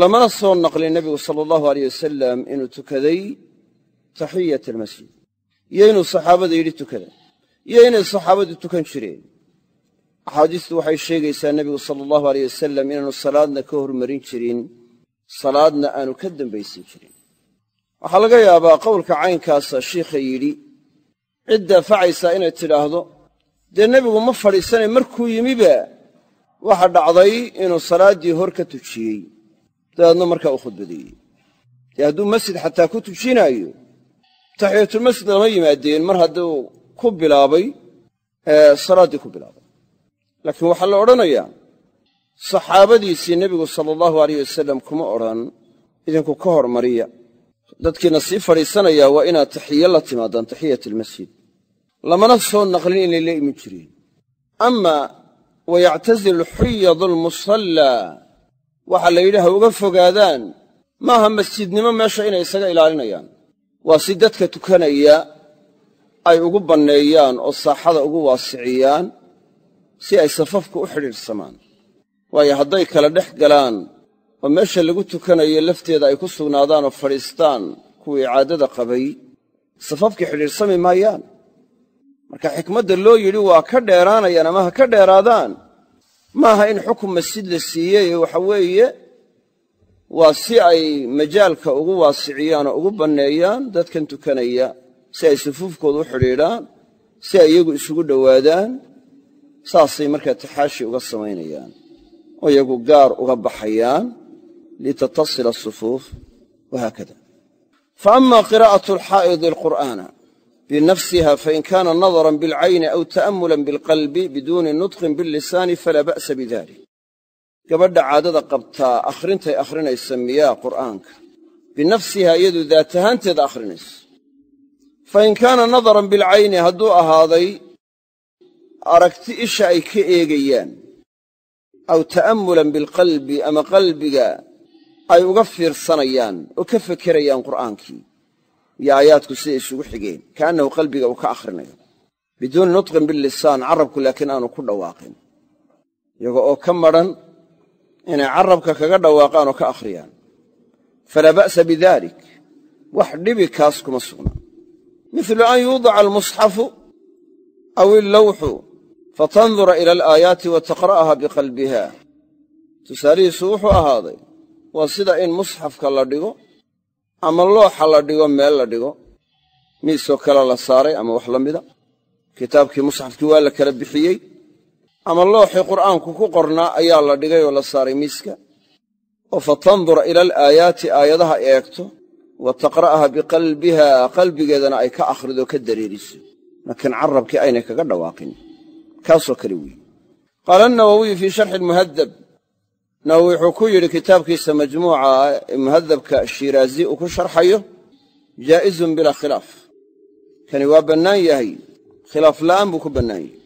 Lamana soo naqlin nebigu sala allahu aleyh wasalam inuu tukaday taxiyat almasjid iyo inuu saxaabada yidhi tukada. Iyo inay saxaabadu tukan jireen. Axaadiistu waxay sheegaysaa nebigu sala allahu aleyh wasalam inaanu salaadna ka hormarin jirin salaadna aanu ka dambaysin jirin. Waxaa laga yaabaa qowlka caynkaasa shiikha yidhi cid daafacaysaa inay tidhaahdo dee nebigu ma fadhiisanay markuu yimiba waxa dhacday inuu salaaddii hor ka tujiyey. Dabeedna markaa u khudbadeeyey dee hadduu masjid xataa ku tujinaayo taxiyatulmasjid lama yimaadeen mar hadduu ku bilaabay salaaddii ku bilaabay. Laakiin waxaa la odhanayaa saxaabadiisii nebigu sala allahu alayh wasalam kuma odhan idinku ka hormariya. Dadkiina sii fadhiisanayaa waa inaad taxiyo la timaadaan taxiyat almasjid lamana soo naqlin inay la imin jireen. Ama wayactazilu xuyadu almusallaa waxaa la yidhi ha uga fogaadaan maaha masjidnimo meesha inay isaga ilaalinayaan. Waa si dadka tukanaya ay ugu banneeyaan oo saaxada ugu waasiciyaan si ay safafka u xidhiidhsamaan. Waayo hadday kala dhex galaan oo meesha lagu tukanayo lafteeda ay ku sugnaadaan oo fadhiistaan kuwii caadada qabay safafkii xidhiidhsami maayaan marka xikmadda loo yidhi waa ka dheeraanayaan ama ha ka dheeraadaan maaha in xukun masjid la siiyey. Waxa weeye waa si ay majaalka ugu waasiciyaan oo ugu banneeyaan dadkan tukanaya si ay sufuufkooda u xidhiidhaan si ay iyagu isugu dhowaadaan saasay markaa taxaashi uga samaynayaan oo iyagu gaar uga baxayaan litatasila asufuuf wahaakada fa ama qiraa'atu alxaa'idi alqur'aana binafsiha fain kaana nadaran bilcayni aw ta'ammulan bilqalbi biduuni nutqin billisaani falaa ba'sa bidalik gabadha caadada qabtaa akhrintay akhrinaysa miyaa qur'aanka binafsiha iyadu daat ahaanteeda akhrinaysa fain kaana nadaran bilcayni hadduu ahaaday aragti isha ay ka eegayaan aw ta'ammulan bilqalbi ama qalbiga ay uga fiirsanayaan oo ka fekerayaan qur'aankii iyo aayaadku siday isugu xigeen kaannahu qalbiga uu ka akhrinayo biduuni nutqin billisaan carrabku laakiin aanu ku dhawaaqin. Iyaga oo ka madran inay carrabka kaga dhawaaqaan oo ka akhriyaan. Falaa ba'sa bidalik wax dhibi kaas kuma sugna. Milu an yuudaca almusxafu aw illawxu fatandura ila alaayaati wa taqra'aha biqalbiha. Tusaalihiisu wuxuu ahaaday waa sida in musxafka la dhigo ama looxa la dhigo meel la dhigo miisoo kale la saaray ama wax la mida. Kitaabkii musxafkii waa la kala bixiyey. Ama looxii qur'aanku ku qornaa ayaa la dhigay oo la saaray miiska. Oo fatandura ila alaayaati aayadaha eegto wa taqra'aha biqalbiha qalbigeedana ay ka akhrido ka dareeriso laakiin carrabkii aynay kaga dhawaaqin. Kaasoo kale weeye. Qaala anawowiyu fii sharxi almuhadab nawowi wuxuu ku yidhi kitaabkiisa majmuuca muhadabka shiiraazi uu ku sharxayo jaa'izun bilaa khilaaf. Kani waa bannaan yahay. Khilaaf la'aan buu ku bannaan yahay.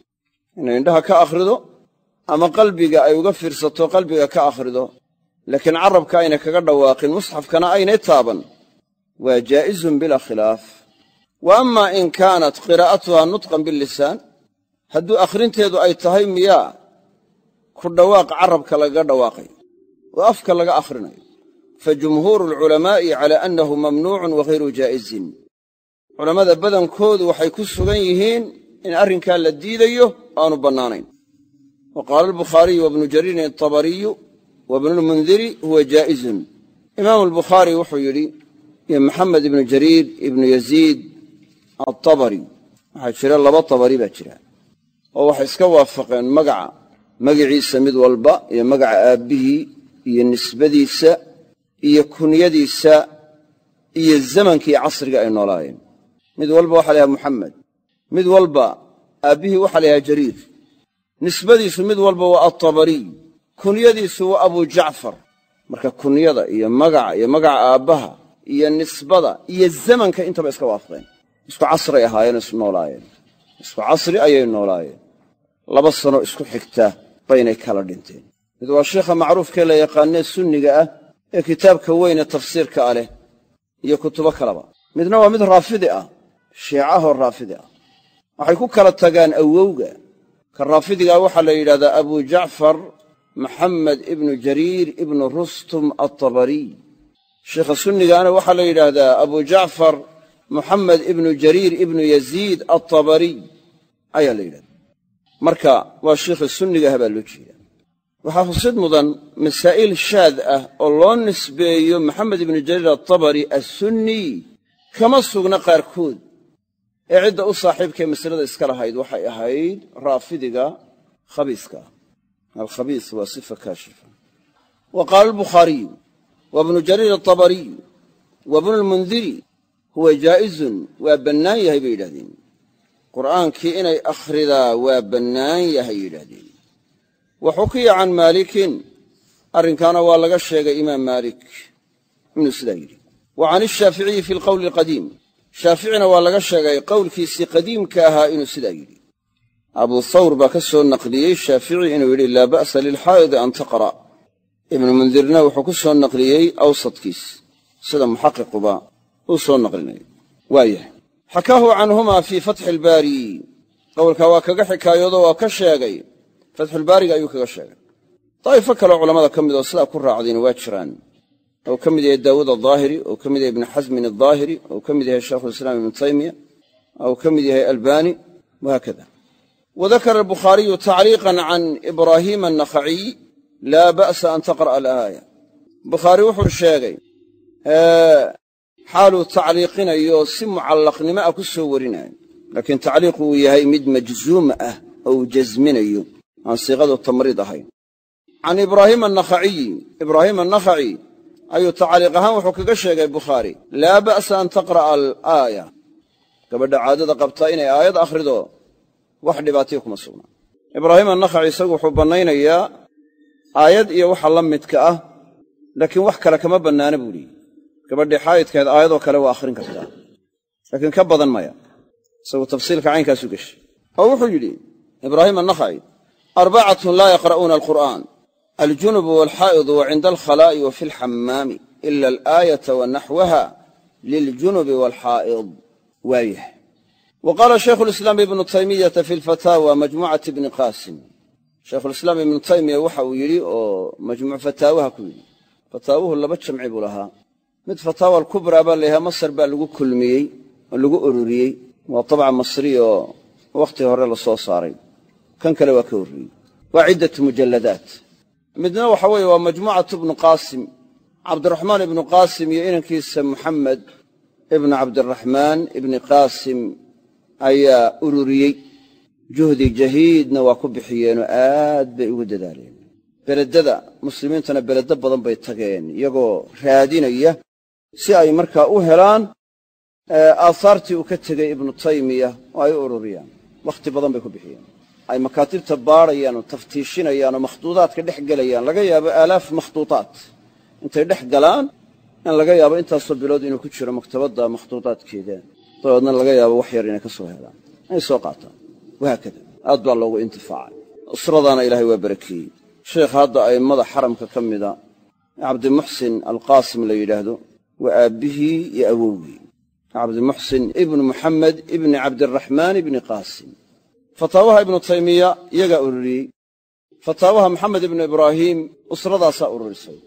Inay indhaha ka akhrido ama qalbiga ay uga fiirsato qalbiga ka akhrido. Laakiin carrabka aynay kaga dhawaaqin musxafkana aynay taaban. Waa jaa'izun bilaa khilaaf. Wa ama in kaanat qiraa'atuha nutqan billisaan hadduu akhrinteedu ay tahay miyaa ku dhawaaq carrabka lagaga dhawaaqay oo afka laga akhrinayo fa jumhuuru alculamaa'i calaa annahu mamnuucun wahayru jaa'izin. Culammada badankoodu waxay ku sugan yihiin in arrinkaa la diidayo aanu bannaanayn. Wa qaala albukhaariyu wabnu jariirin atabariyu wabnulmundiri huwa jaa'izun. Imaamu albukhaari wuxuu yidhi iyo maxamed ibnu jariir ibnu yaziid atabari waxaa jira laba tabari baa jira oo waxay iska waafaqeen magaca magiciisa mid walba iyo magaca aabbihii iyo nisbadiisa iyo kunyadiisa iyo zamankii casriga ay noolaayeen. Mid walba waxa la yhaha muxamed mid walba aabbihii waxa la jariir nisbadiisu mid walba waa atabariy kunyadiisu waa abu jacfar. Marka kunyada iyo magaca iyo magaca aabbaha iyo nisbada iyo zamanka intaba iska waafaqeen. Isku casray ahaayeen is noolaayeen. Isku casri ayay noolaayeen. Laba sano isku xigta baynay kala dhinteen. Mid waa sheikha macruufkee la yaqaanee sunniga ah ee kitaabka weyne tafsiirka ah leh iyo kutubo kaleba. Midna waa mid raafidi ah shiicahoo raafidi ah. Waxay ku kala tagaan awowga. Ka raafidigaa waxaa la yidhahdaa abu jacfar maxamed ibnu jariir ibnu rustum altabariy sheikha sunnigaana waxaa la yidhaahdaa abu jacfar muxamed ibnu jariir ibnu yaziid altabariy ayaa la yidhahdaa marka waa sheikha sunnigaah baa loo jeedaa. Waxaa xusid mudan masaa'il shaad ah oo loo nisbeeyo maxamed ibnu jariir altabari assunniy kama sugna qaarkood. Ee cidda u saaxiibkae masalada iska lahayd waxay ahayd raafidiga khabiiska. Ah alkhabiis waa sifa kaashifa. Wa qaala albukhaariyu wa bnu jariir altabariyu wa bnu lmundiri huwa jaa'izun waa bannaan yahay bay yidhahdeen qur'aankii inay akhridaa waa bannaan yahay yidhaahdeen. Wa xukiya can maalikin? Arrinkaana waa laga sheegay imaam maalik. Inuu sidaa yidhi wa can ishaaficiyi fi lqowli alqadiim. Shaaficina waa laga sheegay qowlkiisii qadiimka ahaa inuu sidaa yidhi. Abuu thawr baa ka soo naqliyey shaafici inuu yidhi laa ba'sa lilxaa'idi an taqra' ibnu mundirna wuxuu ku soo naqliyey awsadkiis. Sida muxaqiquba uu soo naqlinayo waayahay xakaahu canhumaa fii fatxi albaari qowlkaa waa kaga xikaayoodo waa ka sheegay. Fatxulbaariga ayuu kaga sheegay. Daa'ifo kaleo culammada ka mid oo sidaa ku raacdayna waa jiraan. Ou ka mid yahay daawuud adaahiri ou ka mid yahay ibnu xasmin adaahiri ou ka mid yahay shaykhulislaam ibnu taymiya ou ka mid yahay albaani wahaakada wadakara albukhaariyu tacliiqan can ibraahiima annakhaciy laa ba'sa an taqra'a alaaya. Bukhaari xaaluu tacliiqinayo si mucallaqnimo ah ku soo warinayo. Laakiin tacliiqu uu yahay mid majzuum ah oo uu jasminayo. Aan siiqadu tamriid ahayn. Can ibraahiima annakhaciyi ibraahiim annakhaci ayuu tacliiq ahaan wuxuu kaga sheegay bukhaari laa ba'sa an taqra'a alaaya. Gabadha caadada qabtaa inay aayad akhrido wax dhibaatiya kuma sugnaa ibraahiim annakhaci isagu wuxuu bannaynayaa aayad iyo waxa la midka ah laakiin wax kale kama bannaana buu lihi gabadhii xaayidkahayd aayadoo kale waa akhrin kartaa laakiin ka badan maya. Isagu tafsiilka caynkaasu geshay oo wuxuu yidhi ibraahiim annakhaci arbacatun laa yaqra'uuna alqur'aan. Aljunubu waalxaa'idu wa cinda alkhalaa'i wa fi alxammaami ila alaayata wa naxwaha liljunubi waalxaa'id waayah wa qaala shaykhu lislaam ibnu taymiyata fi lfataawa majmuucati ibni qaasim. Shaykhulislaam ibnu taymiya waxa uu yidhi oo majmuuc fataawaha ku yidhi. Fataawuhu laba jamci buu lahaa mid fataawa alkubraa baa layahaa masar baa lagu kulmiyey oo lagu ururiyey waa tabca masri oo wakhti hore la soo saaray. Kan kale waa ka horreeyey. Waa ciddatu mujalladaat. Midna waxa weeye waa majmuucatu ibnu qaasim. Cabdiraxmaan ibnu qaasim iyo inankiisa muxamed ibnu cabdiraxmaan ibni qaasim ayaa ururiyey. Juhdi jahiidna waa ku bixiyeenoo aad bay ugu dadaaleen. Beledada muslimiintana beledo badan bay tageen iyagoo raadinaya si ay markaa u helaan aahaartii uu ka tegey ibnu taymiya oo ay u ururiyaan. Wakhti badan bay ku bixiyeen. Ay makaatibta baadhayaan oo taftiishinayaan oo makhduudaadka dhex gelayaan. Laga yaabo aalaaf makhduudaat intay dhex galaan in laga yaabo intaasoo bilood inuu ku jiro maktabadda makhduudaadkeeda. Dabeedna laga yaabo wax yar inay ka soo helaan. Inay soo qaataan. Wahaakada aad baa loogu intifaacay. Usradaana ilaahay waa barakeeyey sheekh hadda a'immada xaramka ka mida cabdimuxsin alqaasim la yidhaahdo waa aabbihii iyo awowgii. Cabdimuxsin ibnu muxamed ibni cabdiraxmaan ibni qaasim. Fataawaha ibnu taymiya iyagaa ururiyey fataawaha maxamed ibnu ibraahiim usradaasaa ururisay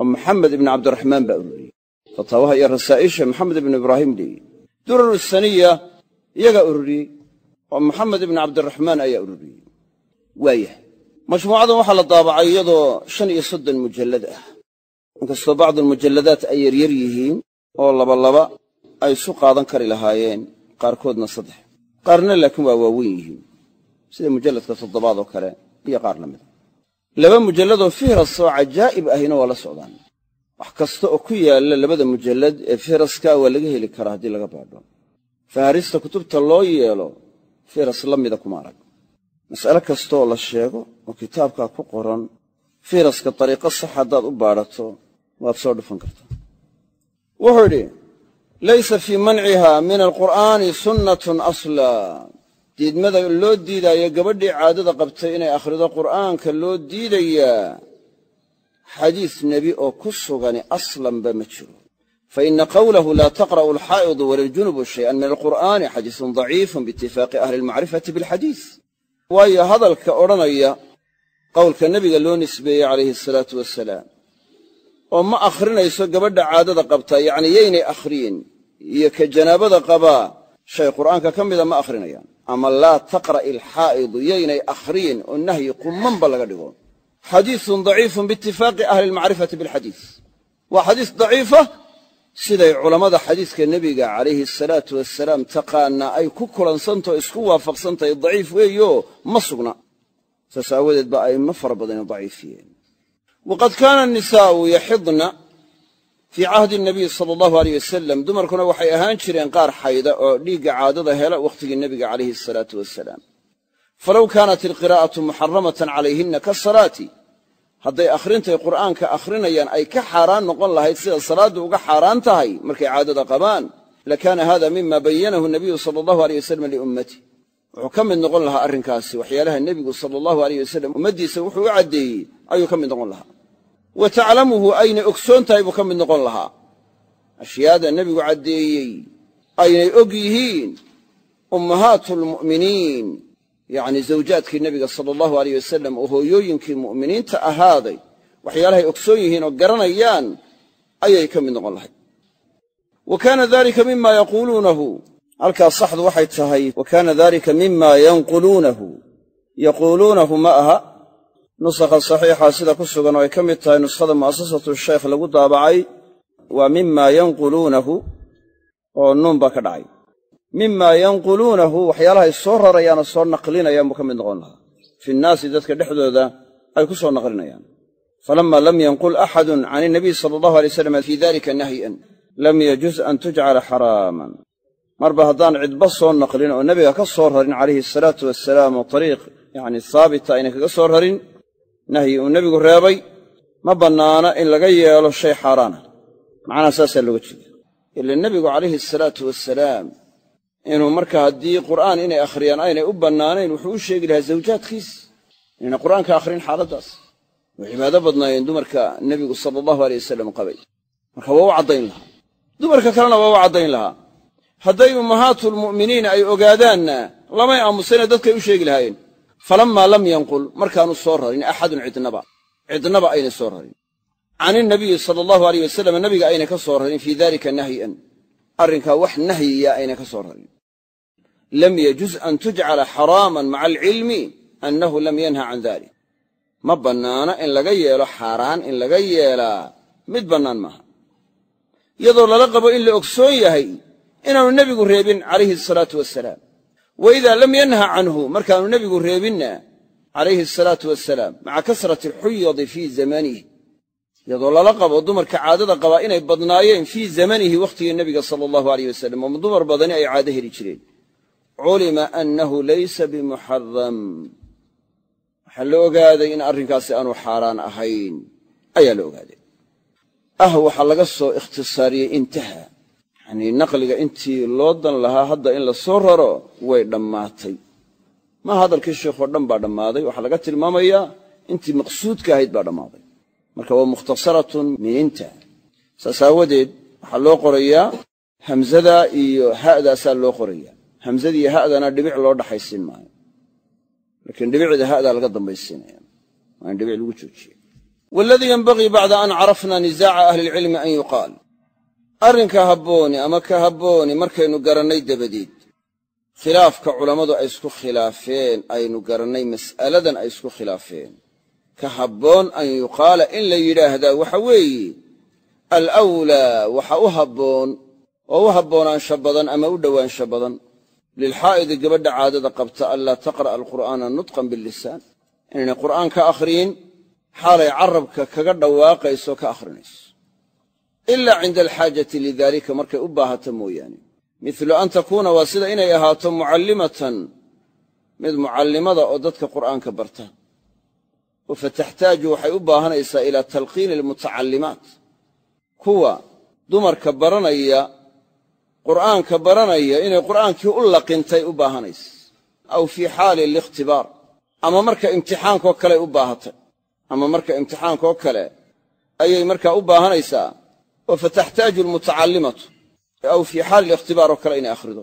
oo maxamed ibni cabdiraxmaan baa ururiyey fataawaha iyo rasaa'isha maxamed ibnu ibraahiim leeyey durar saniya iyagaa ururiyey oo maxamed ibni cabdiraxmaan ayaa ururiyey waayahay majmuucadan waxaa la daabacay iyadoo shan iyo soddon mujallad ah inkastoo bacdulmujalladaat ay yaryar yihiin oo labalaba ay isu qaadan kari lahaayeen qaarkoodna saddex. Qaarna laakiin waa waaweyn yihiin sida mujalladka toddobaad oo kale iyo qaar la mida laba mujalladoo fihras oo cajaa'ib ahina waa la socdaan. Wax kasta oo ku yaalla labada mujallad ee fihraska waa laga heli karaa haddii laga baadho. Faharista kutubta loo yeelo fihras la mida kuma arag. Mas'ale kastaoo la sheego oo kitaabkaa ku qoran fihraska dariiqo sax haddaad u baadhato waad soo dhufan kartaa wuxuu yidhi laysa fii manciha min alqur'aani sunnatun aslaa diidmada loo diidaayo gabadhii caadada qabtay inay akhrido qur'aanka loo diidayaa xadiis nebi oo ku sugani aslanba ma jiro. Fa ina qawlahu laa taqra'u alxaa'idu waliljunubu shay'an min alqur'aani xadiisun daciifun biitifaaqi ahli almacrifati bilxadiis waayo hadalka odhanaya qowlka nebiga loo nisbeeyey calayhi asalaatu wasalaam oo ma akhrinayso gabadha caadada qabtaa yacnii yaynay akhriyin iyo ka janaabada qabaa shay qur'aanka ka mida ma akhrinayaan. Ama laa taqra'i alxaa'idu yaynay akhriyin oo nahyi qummanba laga dhigo. Xadiisun daciifun biitifaaqi ahli almacrifati bilxadiis. Waa xadiis daciifa siday culammada xadiiska nebiga calayhi asalaatu wasalaam taqaanaa ay ku kulansantaho isku waafaqsantahay daciif weeyo ma sugna. Saas aawadeed ba a'immo fara badani daciifiyeen waqad kaana annisaa'u yaxidna fii cahdi nabiy sala allahu aleyh wasalam dumarkuna waxay ahaan jireen qaar xayda oo dhiigga caadada hela wakhtigii nebiga calayhi asalaatu wasalaam falow kaanat alqiraa'atu muxaramatan calayhinna kasalaati hadday akhrintay qur'aanka akhrinayaan ay ka xaaraan noqon lahayd sida salaaddu uga xaaraan tahay markay caadada qabaan lakaana hada mima bayanahu nabiyu sala allahu aleyh wasalam liummati wuxuu ka mid noqon lahaa arrinkaasi waxyaalaha nebigu sala allahu aleyh wasalam ummaddiisa wuxuu u caddeeyey ayuu ka mid noqon lahaa wa taclamuhu aynay ogsoon tahay buu ka mid noqon lahaa. Ashyaada nebigu caddeeyey aynay og yihiin ummahaatu lmu'miniin yacni zawjaadkii nebiga sala allahu aleyh wasalam oo hooyooyinkii mu'miniinta ahaaday waxyaalahay ogsoon yihiin oo garanayaan ayay ka mid noqon lahayd. Wa kaana dalika mima yaquuluunahu. Halkaas saxdu waxay tahay wa kaana dalika mima yanquluunahu. Yaquuluunahu ma aha nusakha saxiixa sida ku sugan oo ay ka mid tahay nuskhada mu'asasatu shaykh lagu daabacay waa mima yanquluunahu oo nuun baa ka dhacay. Mima yanquluunahu waxyaalahay soo rarayaan oo soo naqlinayaan buu ka mid noqon lahaa. Fi nnaasi dadka dhexdooda ay ku soo naqlinayaan. Falama lam yanqul axadun can inabiy sala allahu alay slam fii dalika nahyan lam yajuz an tujcala xaraaman. Marba haddaan cidba soo naqlin oo nebiga ka soo rarin calayhi asalaatu wasalaam oo ariiq yacni haabita ayna kaga soo rarin nahyi uu nebigu reebay ma bannaana in laga yeelo shay xaaraana. Macnaha saasaa looga jeeda ila nebigu calayhi asalaatu wasalaam inuu marka haddii qur'aan inay akhriyaan aynay u bannaanayn wuxuu u sheegi lahaa zawjaadkiis. Inayna qur'aanka akhrin xaaladdaas. Way cibaado badnaayeen dumarka nebigu sala allahu aleyh wasalam qabay. Marka waa u caddayn lahaa. Dumarka kalena waa u caddayn lahaa. Hadday ummahaatulmu'miniin ay ogaadaanna lamay aamusayna dadkay u sheegi lahaayeen falammaa lam yanqul markaanu soo rarin axadun cidnaba cidnaba aynay soo rarin can inabiyi sala allahu aleyh wasalam nabiga aynay ka soo rarin fii dalika nahyan arrinkaa wax nahyiya aynay ka soo rarin lam yajuz an tujcala xaraaman maca alcilmi annahu lam yanha can dalik ma bannaana in laga yeelo xaaraan in laga yeelaa mid bannaan maaha iyadoo lala qabo in la ogsoon yahay inaanu nebigu reebin calayhi asalaatu wasalaam wa idaa lam yanha canhu markaanu nebigu reebinna calayhi asalaatu wasalaam maca kasrati alxuyadi fii zamanihi. Iyadoo lala qabo dumarka caadada qabaa inay badnaayeen fii zamanihi wakhtigii nebiga sala allahu aleyh wasalam oo dumar badani ay caado heli jireen. Culima annahu laysa bimuxaram waxaa la ogaaday in arrinkaasi aanu xaaraan ahayn. Ayaa la yacnii naqliga intii loo dan lahaa hadda in la soo raro way dhammaatay. Maa hadalkii sheekhoo dhan baa dhammaaday waxaa laga tilmaamayaa intii maqsuudka ahayd baa dhammaaday. Marka waa mukhtasaratun min inta saas aawadeed waxaa loo qorayaa hamzada iyo ha'daasaa loo qorayaa. Hamzada iyo ha'dana dhibic loo dhaxaysiin maayo. Laakiin dhibicda ha'daa laga dambaysiinaya waa dhibic lagu joojiye waladii yenbagii bacda an carafna nisaaca ahli ilcilmi an yuqaal arrinka habbooni ama ka habbooni markaynu garannay dabadeed khilaafka culammadu ay isku khilaafeen aynu garannay mas'aladan ay isku khilaafeen. Ka habboon an yuqaala in la yidhaahdaa waxa weeye alawlaa waxa u habboon oo u haboonaansha badan ama u dhowaansha badan. Lilxaa'idi gabadha caadada qabta anlaa taqra'a alqur'aana nutqan billisaan. Inaynay qur'aan ka akhriyin xaalay carabka kaga dhawaaqayso ka akhrinayso ilaa cinda alxaajati lidaalika markay u baahato mooyaane. Midlu an takuuna waa sida inay ahaato mucallimatan mid mucallimada oo dadka qur'aanka barta. Oo fataxtaaju waxay u baahanaysaa ilaa talqiini almutacallimaat. Kuwa dumarka baranaya qur'aanka baranaya inay qur'aankii u laqintay u baahanaysa. Aw fii xaali alikhtibaar ama marka imtixaankoo kaley u baahatay. Ama marka imtixaankoo kale ayay markaa u baahanaysaa oo fataxtaaju almutacallimatu aw fii xaali alikhtibaar oo kale inay akhrido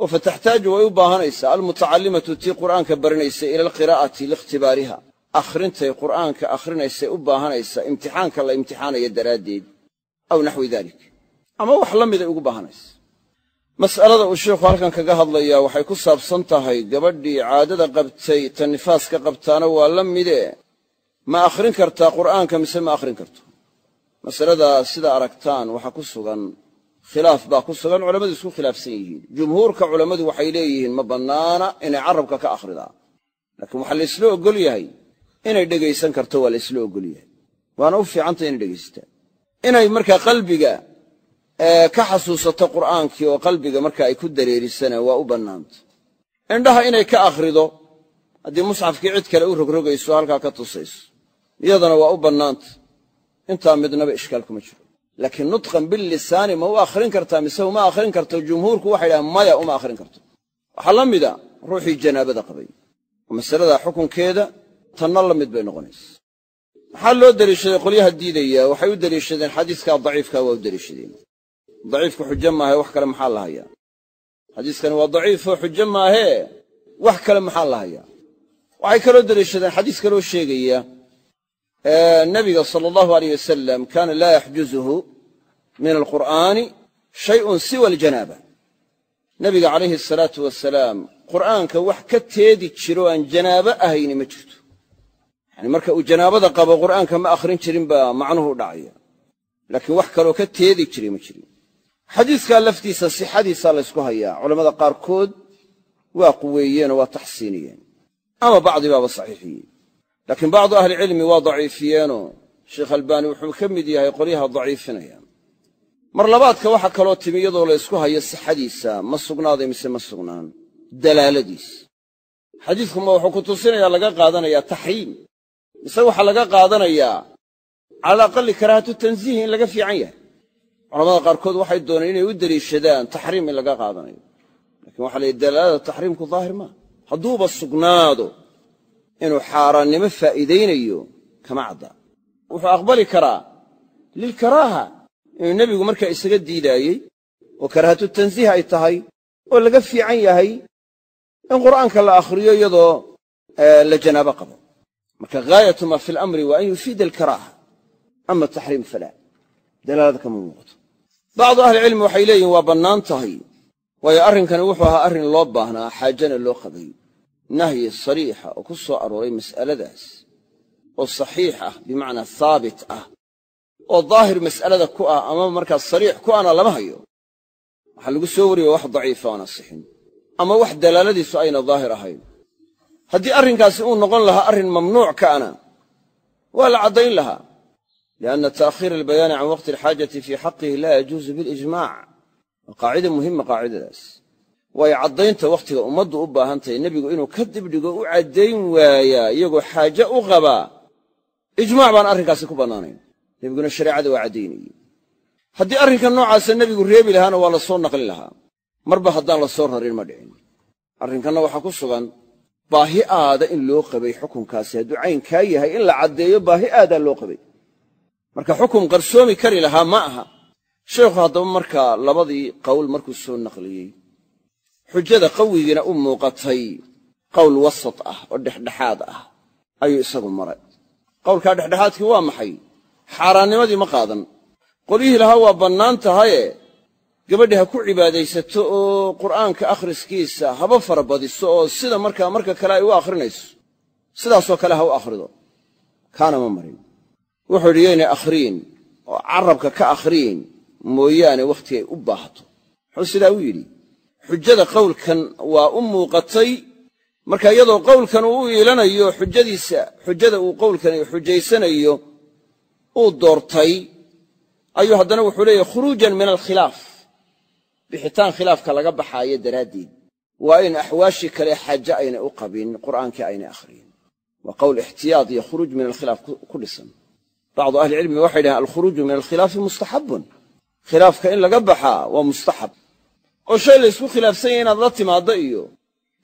oo fataxtaaju way u baahanaysaa almutacallimatu tii qur'aanka baranaysay ila alqiraa'ati liikhtibaariha akhrintay qur'aanka akhrinaysay u baahanaysaa imtixaanka la imtixaanaya daraaddeed aw naxwi dalik ama wax la miday ugu baahanaysa mas'alada uu sheikhu halkan kaga hadlayaa waxay ku saabsan tahay gabadhii caadada qabtay ta nifaaska qabtaana waa la mide ma akhrin kartaa qur'aanka mise ma akhrin karto masaladaa sida aragtaan waxaa ku sugan khilaaf baa ku sugan culammadu isku khilaafsan yihiin. Jumhuurka culammadu waxay leeyihiin ma bannaana inay carabka ka akhridaa. Laakiin waxaa laysla oggol yahay inay dhegaysan karto waa laysla oggol yahay. Waana u fiicantay inay dhegaysataa inay markaa qalbiga ka xasuusato qur'aankii oo qalbiga marka ay ku dareerisana waa u bannaanta. Indhaha inay ka akhrido haddii musxafkii cid kale u rogrogayso halkaa ka tusayso iyadana waa u bannaanta intaa midnaba ishkaal kuma jiro. Laakiin nutqan billisaani ma u akhrin kartaa mise uma akhrin karto jumhuurku waxay dhahaan maya uma akhrin karto. Waxaa la mida ruuxii janaabada qabay. Oo masalada xukunkeeda tanna la mid bay noqonaysa. Maxaa loo deliishaday? Qolyaha diidaya waxay u deliishadeen xadiiskaa daciifkaa waa u deliishadeen. Daciifku xujo maahe wax kale maxaa la hayaa? Xadiiskani waa daciifoo xujo maahee wax kale maxaa la hayaa? Waxay kaloo deliishadeen xadiis kaloo sheegaya nabiga sala allahu aleyh wasalam kaana laa yaxjuzuhu min alqur'aani shayun siwa aljanaaba nabiga calayhi asalaatu wasalaam qur'aanka wax ka teedi jiro aan janaabo ahayni ma jirto. Yani marka uu janaabada qabo qur'aanka ma akhrin jirin baa macnuhu u dhacaya. Laakiin wax kaloo ka teedi jiray ma jirin. Xadiiskaa laftiisa sixadiisaa laysku hayaa. Culammada qaarkood waa quweeyeenoo waa taxsiiniyeen. Ama bacdi baaba saxiixiyey laakiin bacdu ahlicilmi waa daciifiyeenoo sheekh albaani wuxuu ka mid yahay qolyaha daciifinaya. Mar labaadka waxaa kaloo timi iyadoo la ysku hayo sixadiisa ma sugnaaday mise ma sugnaan? Dalaaladiis. Xadiidkuma wuxuu ku tusinayaa laga qaadanayaa taxriim. Mise waxaa laga qaadanayaa cala aqali karaahatu tansiihi in laga fiican yahay. Culamada qaarkood waxay dooneen inay u deliishadaan taxriim in laga qaadanayo. Lakiin waxa la yidhi dalaalada taxriimku daahir maa hadduuba sugnaado inuu xaaraannimo faa'iidaynayo kama cadda. Wuxuu aqbali karaa lilkaraaha inuu nebigu markaa isaga diidaayey oo karaahatu tansiih ay tahay oo laga fiican yahay in qur'aanka la akhriyo iyadoo la janaabo qabo. Marka ghaayatu maa fi alamri waa an yufiida alkaraaha ama taxriim falaa dalaalada kama muuqato. Bacdu ahlicilmi waxay leeyihiin waa bannaan tahay. Waayo arrinkani wuxuu ahaa arrin loo baahnaa xaajana loo qabay nahyi sariixa oo ku soo arooray mas'aladaas oo saxiix ah bimacnaa haabit ah oo daahir mas'alada ku ah ama markaa sariix ku ana lama hayo. Waxaa lagu soo wariyo wax daciifa aan asixin ama wax dalaaladiisu ayna daahir ahayn. Haddii arrinkaasi uu noqon lahaa arrin mamnuuc kaana waa la caddayn lahaa lianna ta'khiira albayaani can waqti alxaajati fii xaqihi laa yajuusu bilijmaac waa qaacida muhima qaacidadaas waayo caddaynta wakhtiga ummaddu u baahan tahay nebigu inuu ka dibdhigo u caddayn waayaa iyagoo xaaje u qabaa ijmaac baan arrinkaasi ku bannaanayn. Nebiguna shareecada waa caddaynayey. Haddii arrinka noocaasa nebigu reebi lahaana waa la soo naqlin lahaa. Marba haddaan la soo rarin ma dhicin. Arrinkanna waxaa ku sugan baahi aada in loo qabay xukunkaasi. Hadduu caynkaa yahay in la caddeeyo baahi aadaa loo qabay. Marka xukun qarsoomi kari lahaa ma aha. Sheekhu haddaba markaa labadii qowl markuu soo naqliyey xujada qawigiina u muuqatay qowl wasat ah oo dhexdhexaad ah ayuu isagu maray. Qowlkaa dhexdhexaadkii waa maxay? Xaaraannimadii ma qaadan. Qolyihii lahaa waa bannaan tahaye. Gabadhi ha ku cibaadaysato oo qur'aanka akhriskiisa haba farabadiso oo sida markaa marka kale ay u akhrinayso. Sidaasoo kale ha u akhrido. Kaana ma marin. Wuxuu yidhi yaynay akhriyin oo carabka ka akhriyin mooyaane wakhti ay u baahato. Muxuu sidaa u yidhi xujada qowlkan waa u muuqatay. Marka iyadoo qowlkan uu u iilanayo xujadiisa xujada uu qowlkani xujaysanayo uu doortay ayuu haddana wuxuu leeyahy khuruujan min alkhilaaf. Bixitaan khilaafka laga baxaayo daraaddeed. Waa in axwaashii kale xaaje aynay u qabin qur'aankii aynay akhriyin. Waa qowl ixtiyaad iyo khuruuj min alkhilaaf ku dhisan. Bacdu ahlicilmi waxay dhahen alkhuruuju min alkhilaafi mustaxabun. Khilaafka in laga baxaa waa mustaxab oo shay laysku khilaafsan yahay inaad la timaaddo iyo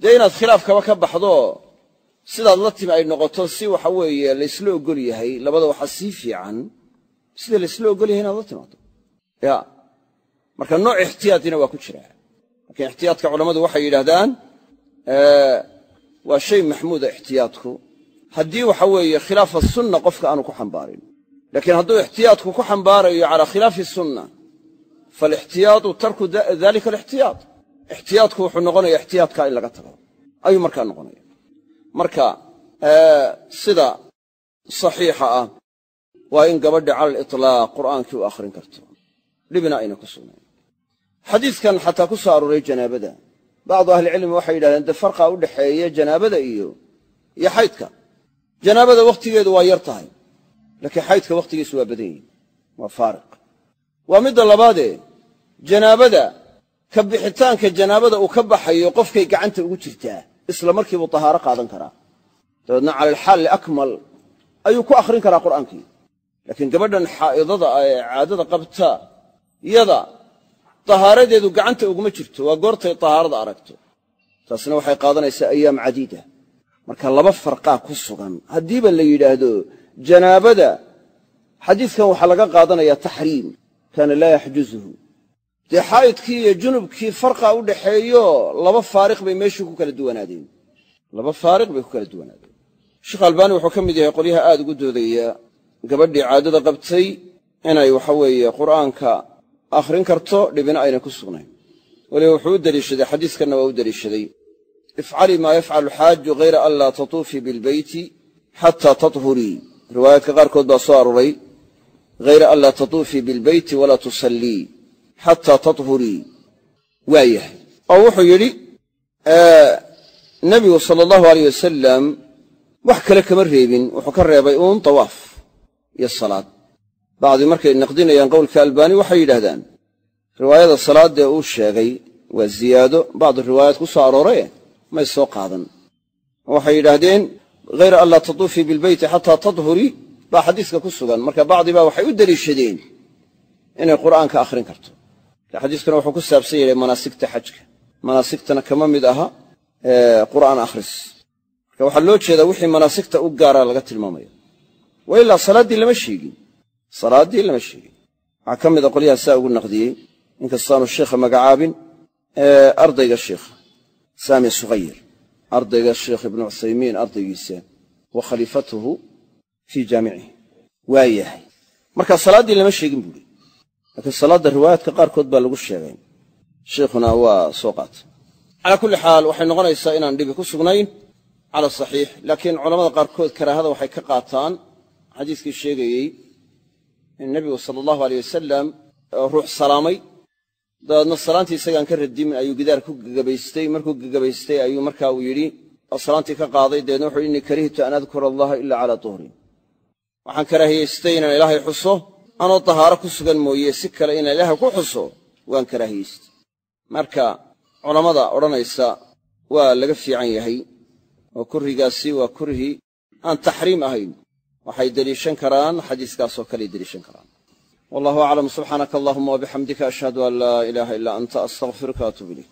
dee inaad khilaafkaba ka baxdo sidaad la timi ay noqoto si waxa weeye laysla ogol yahay labada waxaa sii fiican sida laysla ogol yahay inaad la timaaddo. Ya marka nooc ixtiyaadina waa ku jiraa laakiin ixtiyaadka culammadu waxay yidhaahdaan waa shay maxmuuda ixtiyaadku. Haddii waxa weeye khilaafa sunna qofka aanu ku xambaarin. Laakiin hadduu ixtiyaadku ku xambaarayo calaa khilaafi sunna faalixtiyaadu tarku dalika alixtiyaad ixtiyaadku wuxuu noqonaya ixtiyaadkaa in laga tago ayuu markaa noqonaya marka sida saxiixa ah waa in gabadha cala aliطlaaq qur'aankii u akhrin karto dhibna ayna ku sugnayn xadiidkan xataa ku soo arooray janaabada bacdu ahlicilmi waxay yidhahdeen dee farqa u dhexeeya janaabada iyo iyo xaydka janaabada wakhtigeedu waa yar tahay laakiin xaydka wakhtigiisu waa badan yihi waa faariq waa midda labaadee janaabada ka bixitaanka janaabada uu ka baxayo qofkay gacanta ugu jirtaa isla markiibuu tahaaro qaadan karaa. Dabeedna cala alxaalli akmal ayuu ku akhrin karaa qur'aankii. Laakiin gabadhan xaa'idada ah ee caadada qabtaa yada tahaaradeedu gacanta uguma jirto waa goortay tahaarada aragto. Taasna waxay qaadanaysaa ayaam cadiida. Marka laba farqaa ku sugan haddiiba la yidhaahdo janaabada xadiidkan waxaa laga qaadanayaa taxriim kaana laa yaxjuzuhu. Dee xaa'idkii iyo junubkii farqa u dhaxeeyo laba faariq bay meeshii ku kala duwanaadeen. Laba faariq bay ku kala duwanaadeen. Sheekh albaani wuxuu ka mid yahay qolyaha aad ugu doodaya gabadhii caadada qabtay inay waxa weeye qur'aanka akhrin karto dhibina ayna ku sugnayn. Weliba wuxuu u deliishaday xadiiskanna waa u deliishaday ifcalii maa yafcalu xaaju hayra an laa tatuufii bilbeyti xataa tathurii riwaayaadka qaarkood baa soo aroray hayra an laa tatuufii bilbeyti walaa tusallii xataa tathurii waa yahay oo wuxuu yidhi nebigu sala allahu aleyh wasalam wax kale kama reebin wuxuu ka reebay uun tawaaf iyo salaad bacdii markay naqdinayaan qowlka albaani waxay yidhaahdaan riwaayada salaadee uu sheegay waa ziyaado bacdu riwaayaat ku soo aroore may soo qaadan waxay yidhaahdeen hayra an laa tatuufii bilbeyti xataa tadhurii baa xadiiska ku sugan. Marka bacdibaa waxay u deliishadeen inay qur'aanka akhrin karto. Xadiiskuna wuxuu ku saabsan yahay manaasigta xajka. Manaasigtana kama mid aha qur'aan akhris. Marka waxaa loo jeedaa wixii manaasigta u gaara laga tilmaamaya. Wa ilaa salaaddii lama sheegin. Salaaddii lama sheegin. Waxaa ka mida qolyaha saa ugu naqdiyey. Inkastaanu sheikha magacaabin ardayga sheikha saami sughayir ardayga sheikh ibnu cuthaymiin ardaygiisa. Wa khaliifatuhu fii jaamicihi waa yahay marka salaaddii lama sheegin buuri laakiin salaadda riwaayaadka qaarkood baa lagu sheegay sheikhuna waa soo qaatay calaa kulli xaal waxay noqonaysaa inaan dhibi ku sugnayn cala saxiix laakiin culamada qaarkood karaahada waxay ka qaataan xadiiskii sheegayey in nebigu sala allahu aleyh wasalam ruux salaamay dabeedna salaantii isagaan ka radimin ayuu gidaar ku gegabaystay markuu gegabaystay ayuu markaa uu yidhi salaantii ka qaaday dabeedna wuxuu innii karihtu an adkura allaha ila calaa tuhrin waxaan karaahiyaystay inaan ilaahay xuso anoo tahaaro ku sugan mooye si kale inaan ilaahay ku xuso waan karaahiyaystay marka culammada odhanaysa waa laga fiican yahay oo kurrigaasi waa kurhi aan taxriim ahayn. Waxay deliishan karaan xadiiskaasoo kaley deliishan karaan. Wallahu aclam subxaanaka allahuma wabixamdika ashhadu an laa ilaaha ilaa anta astaqfiruka atuub ilayk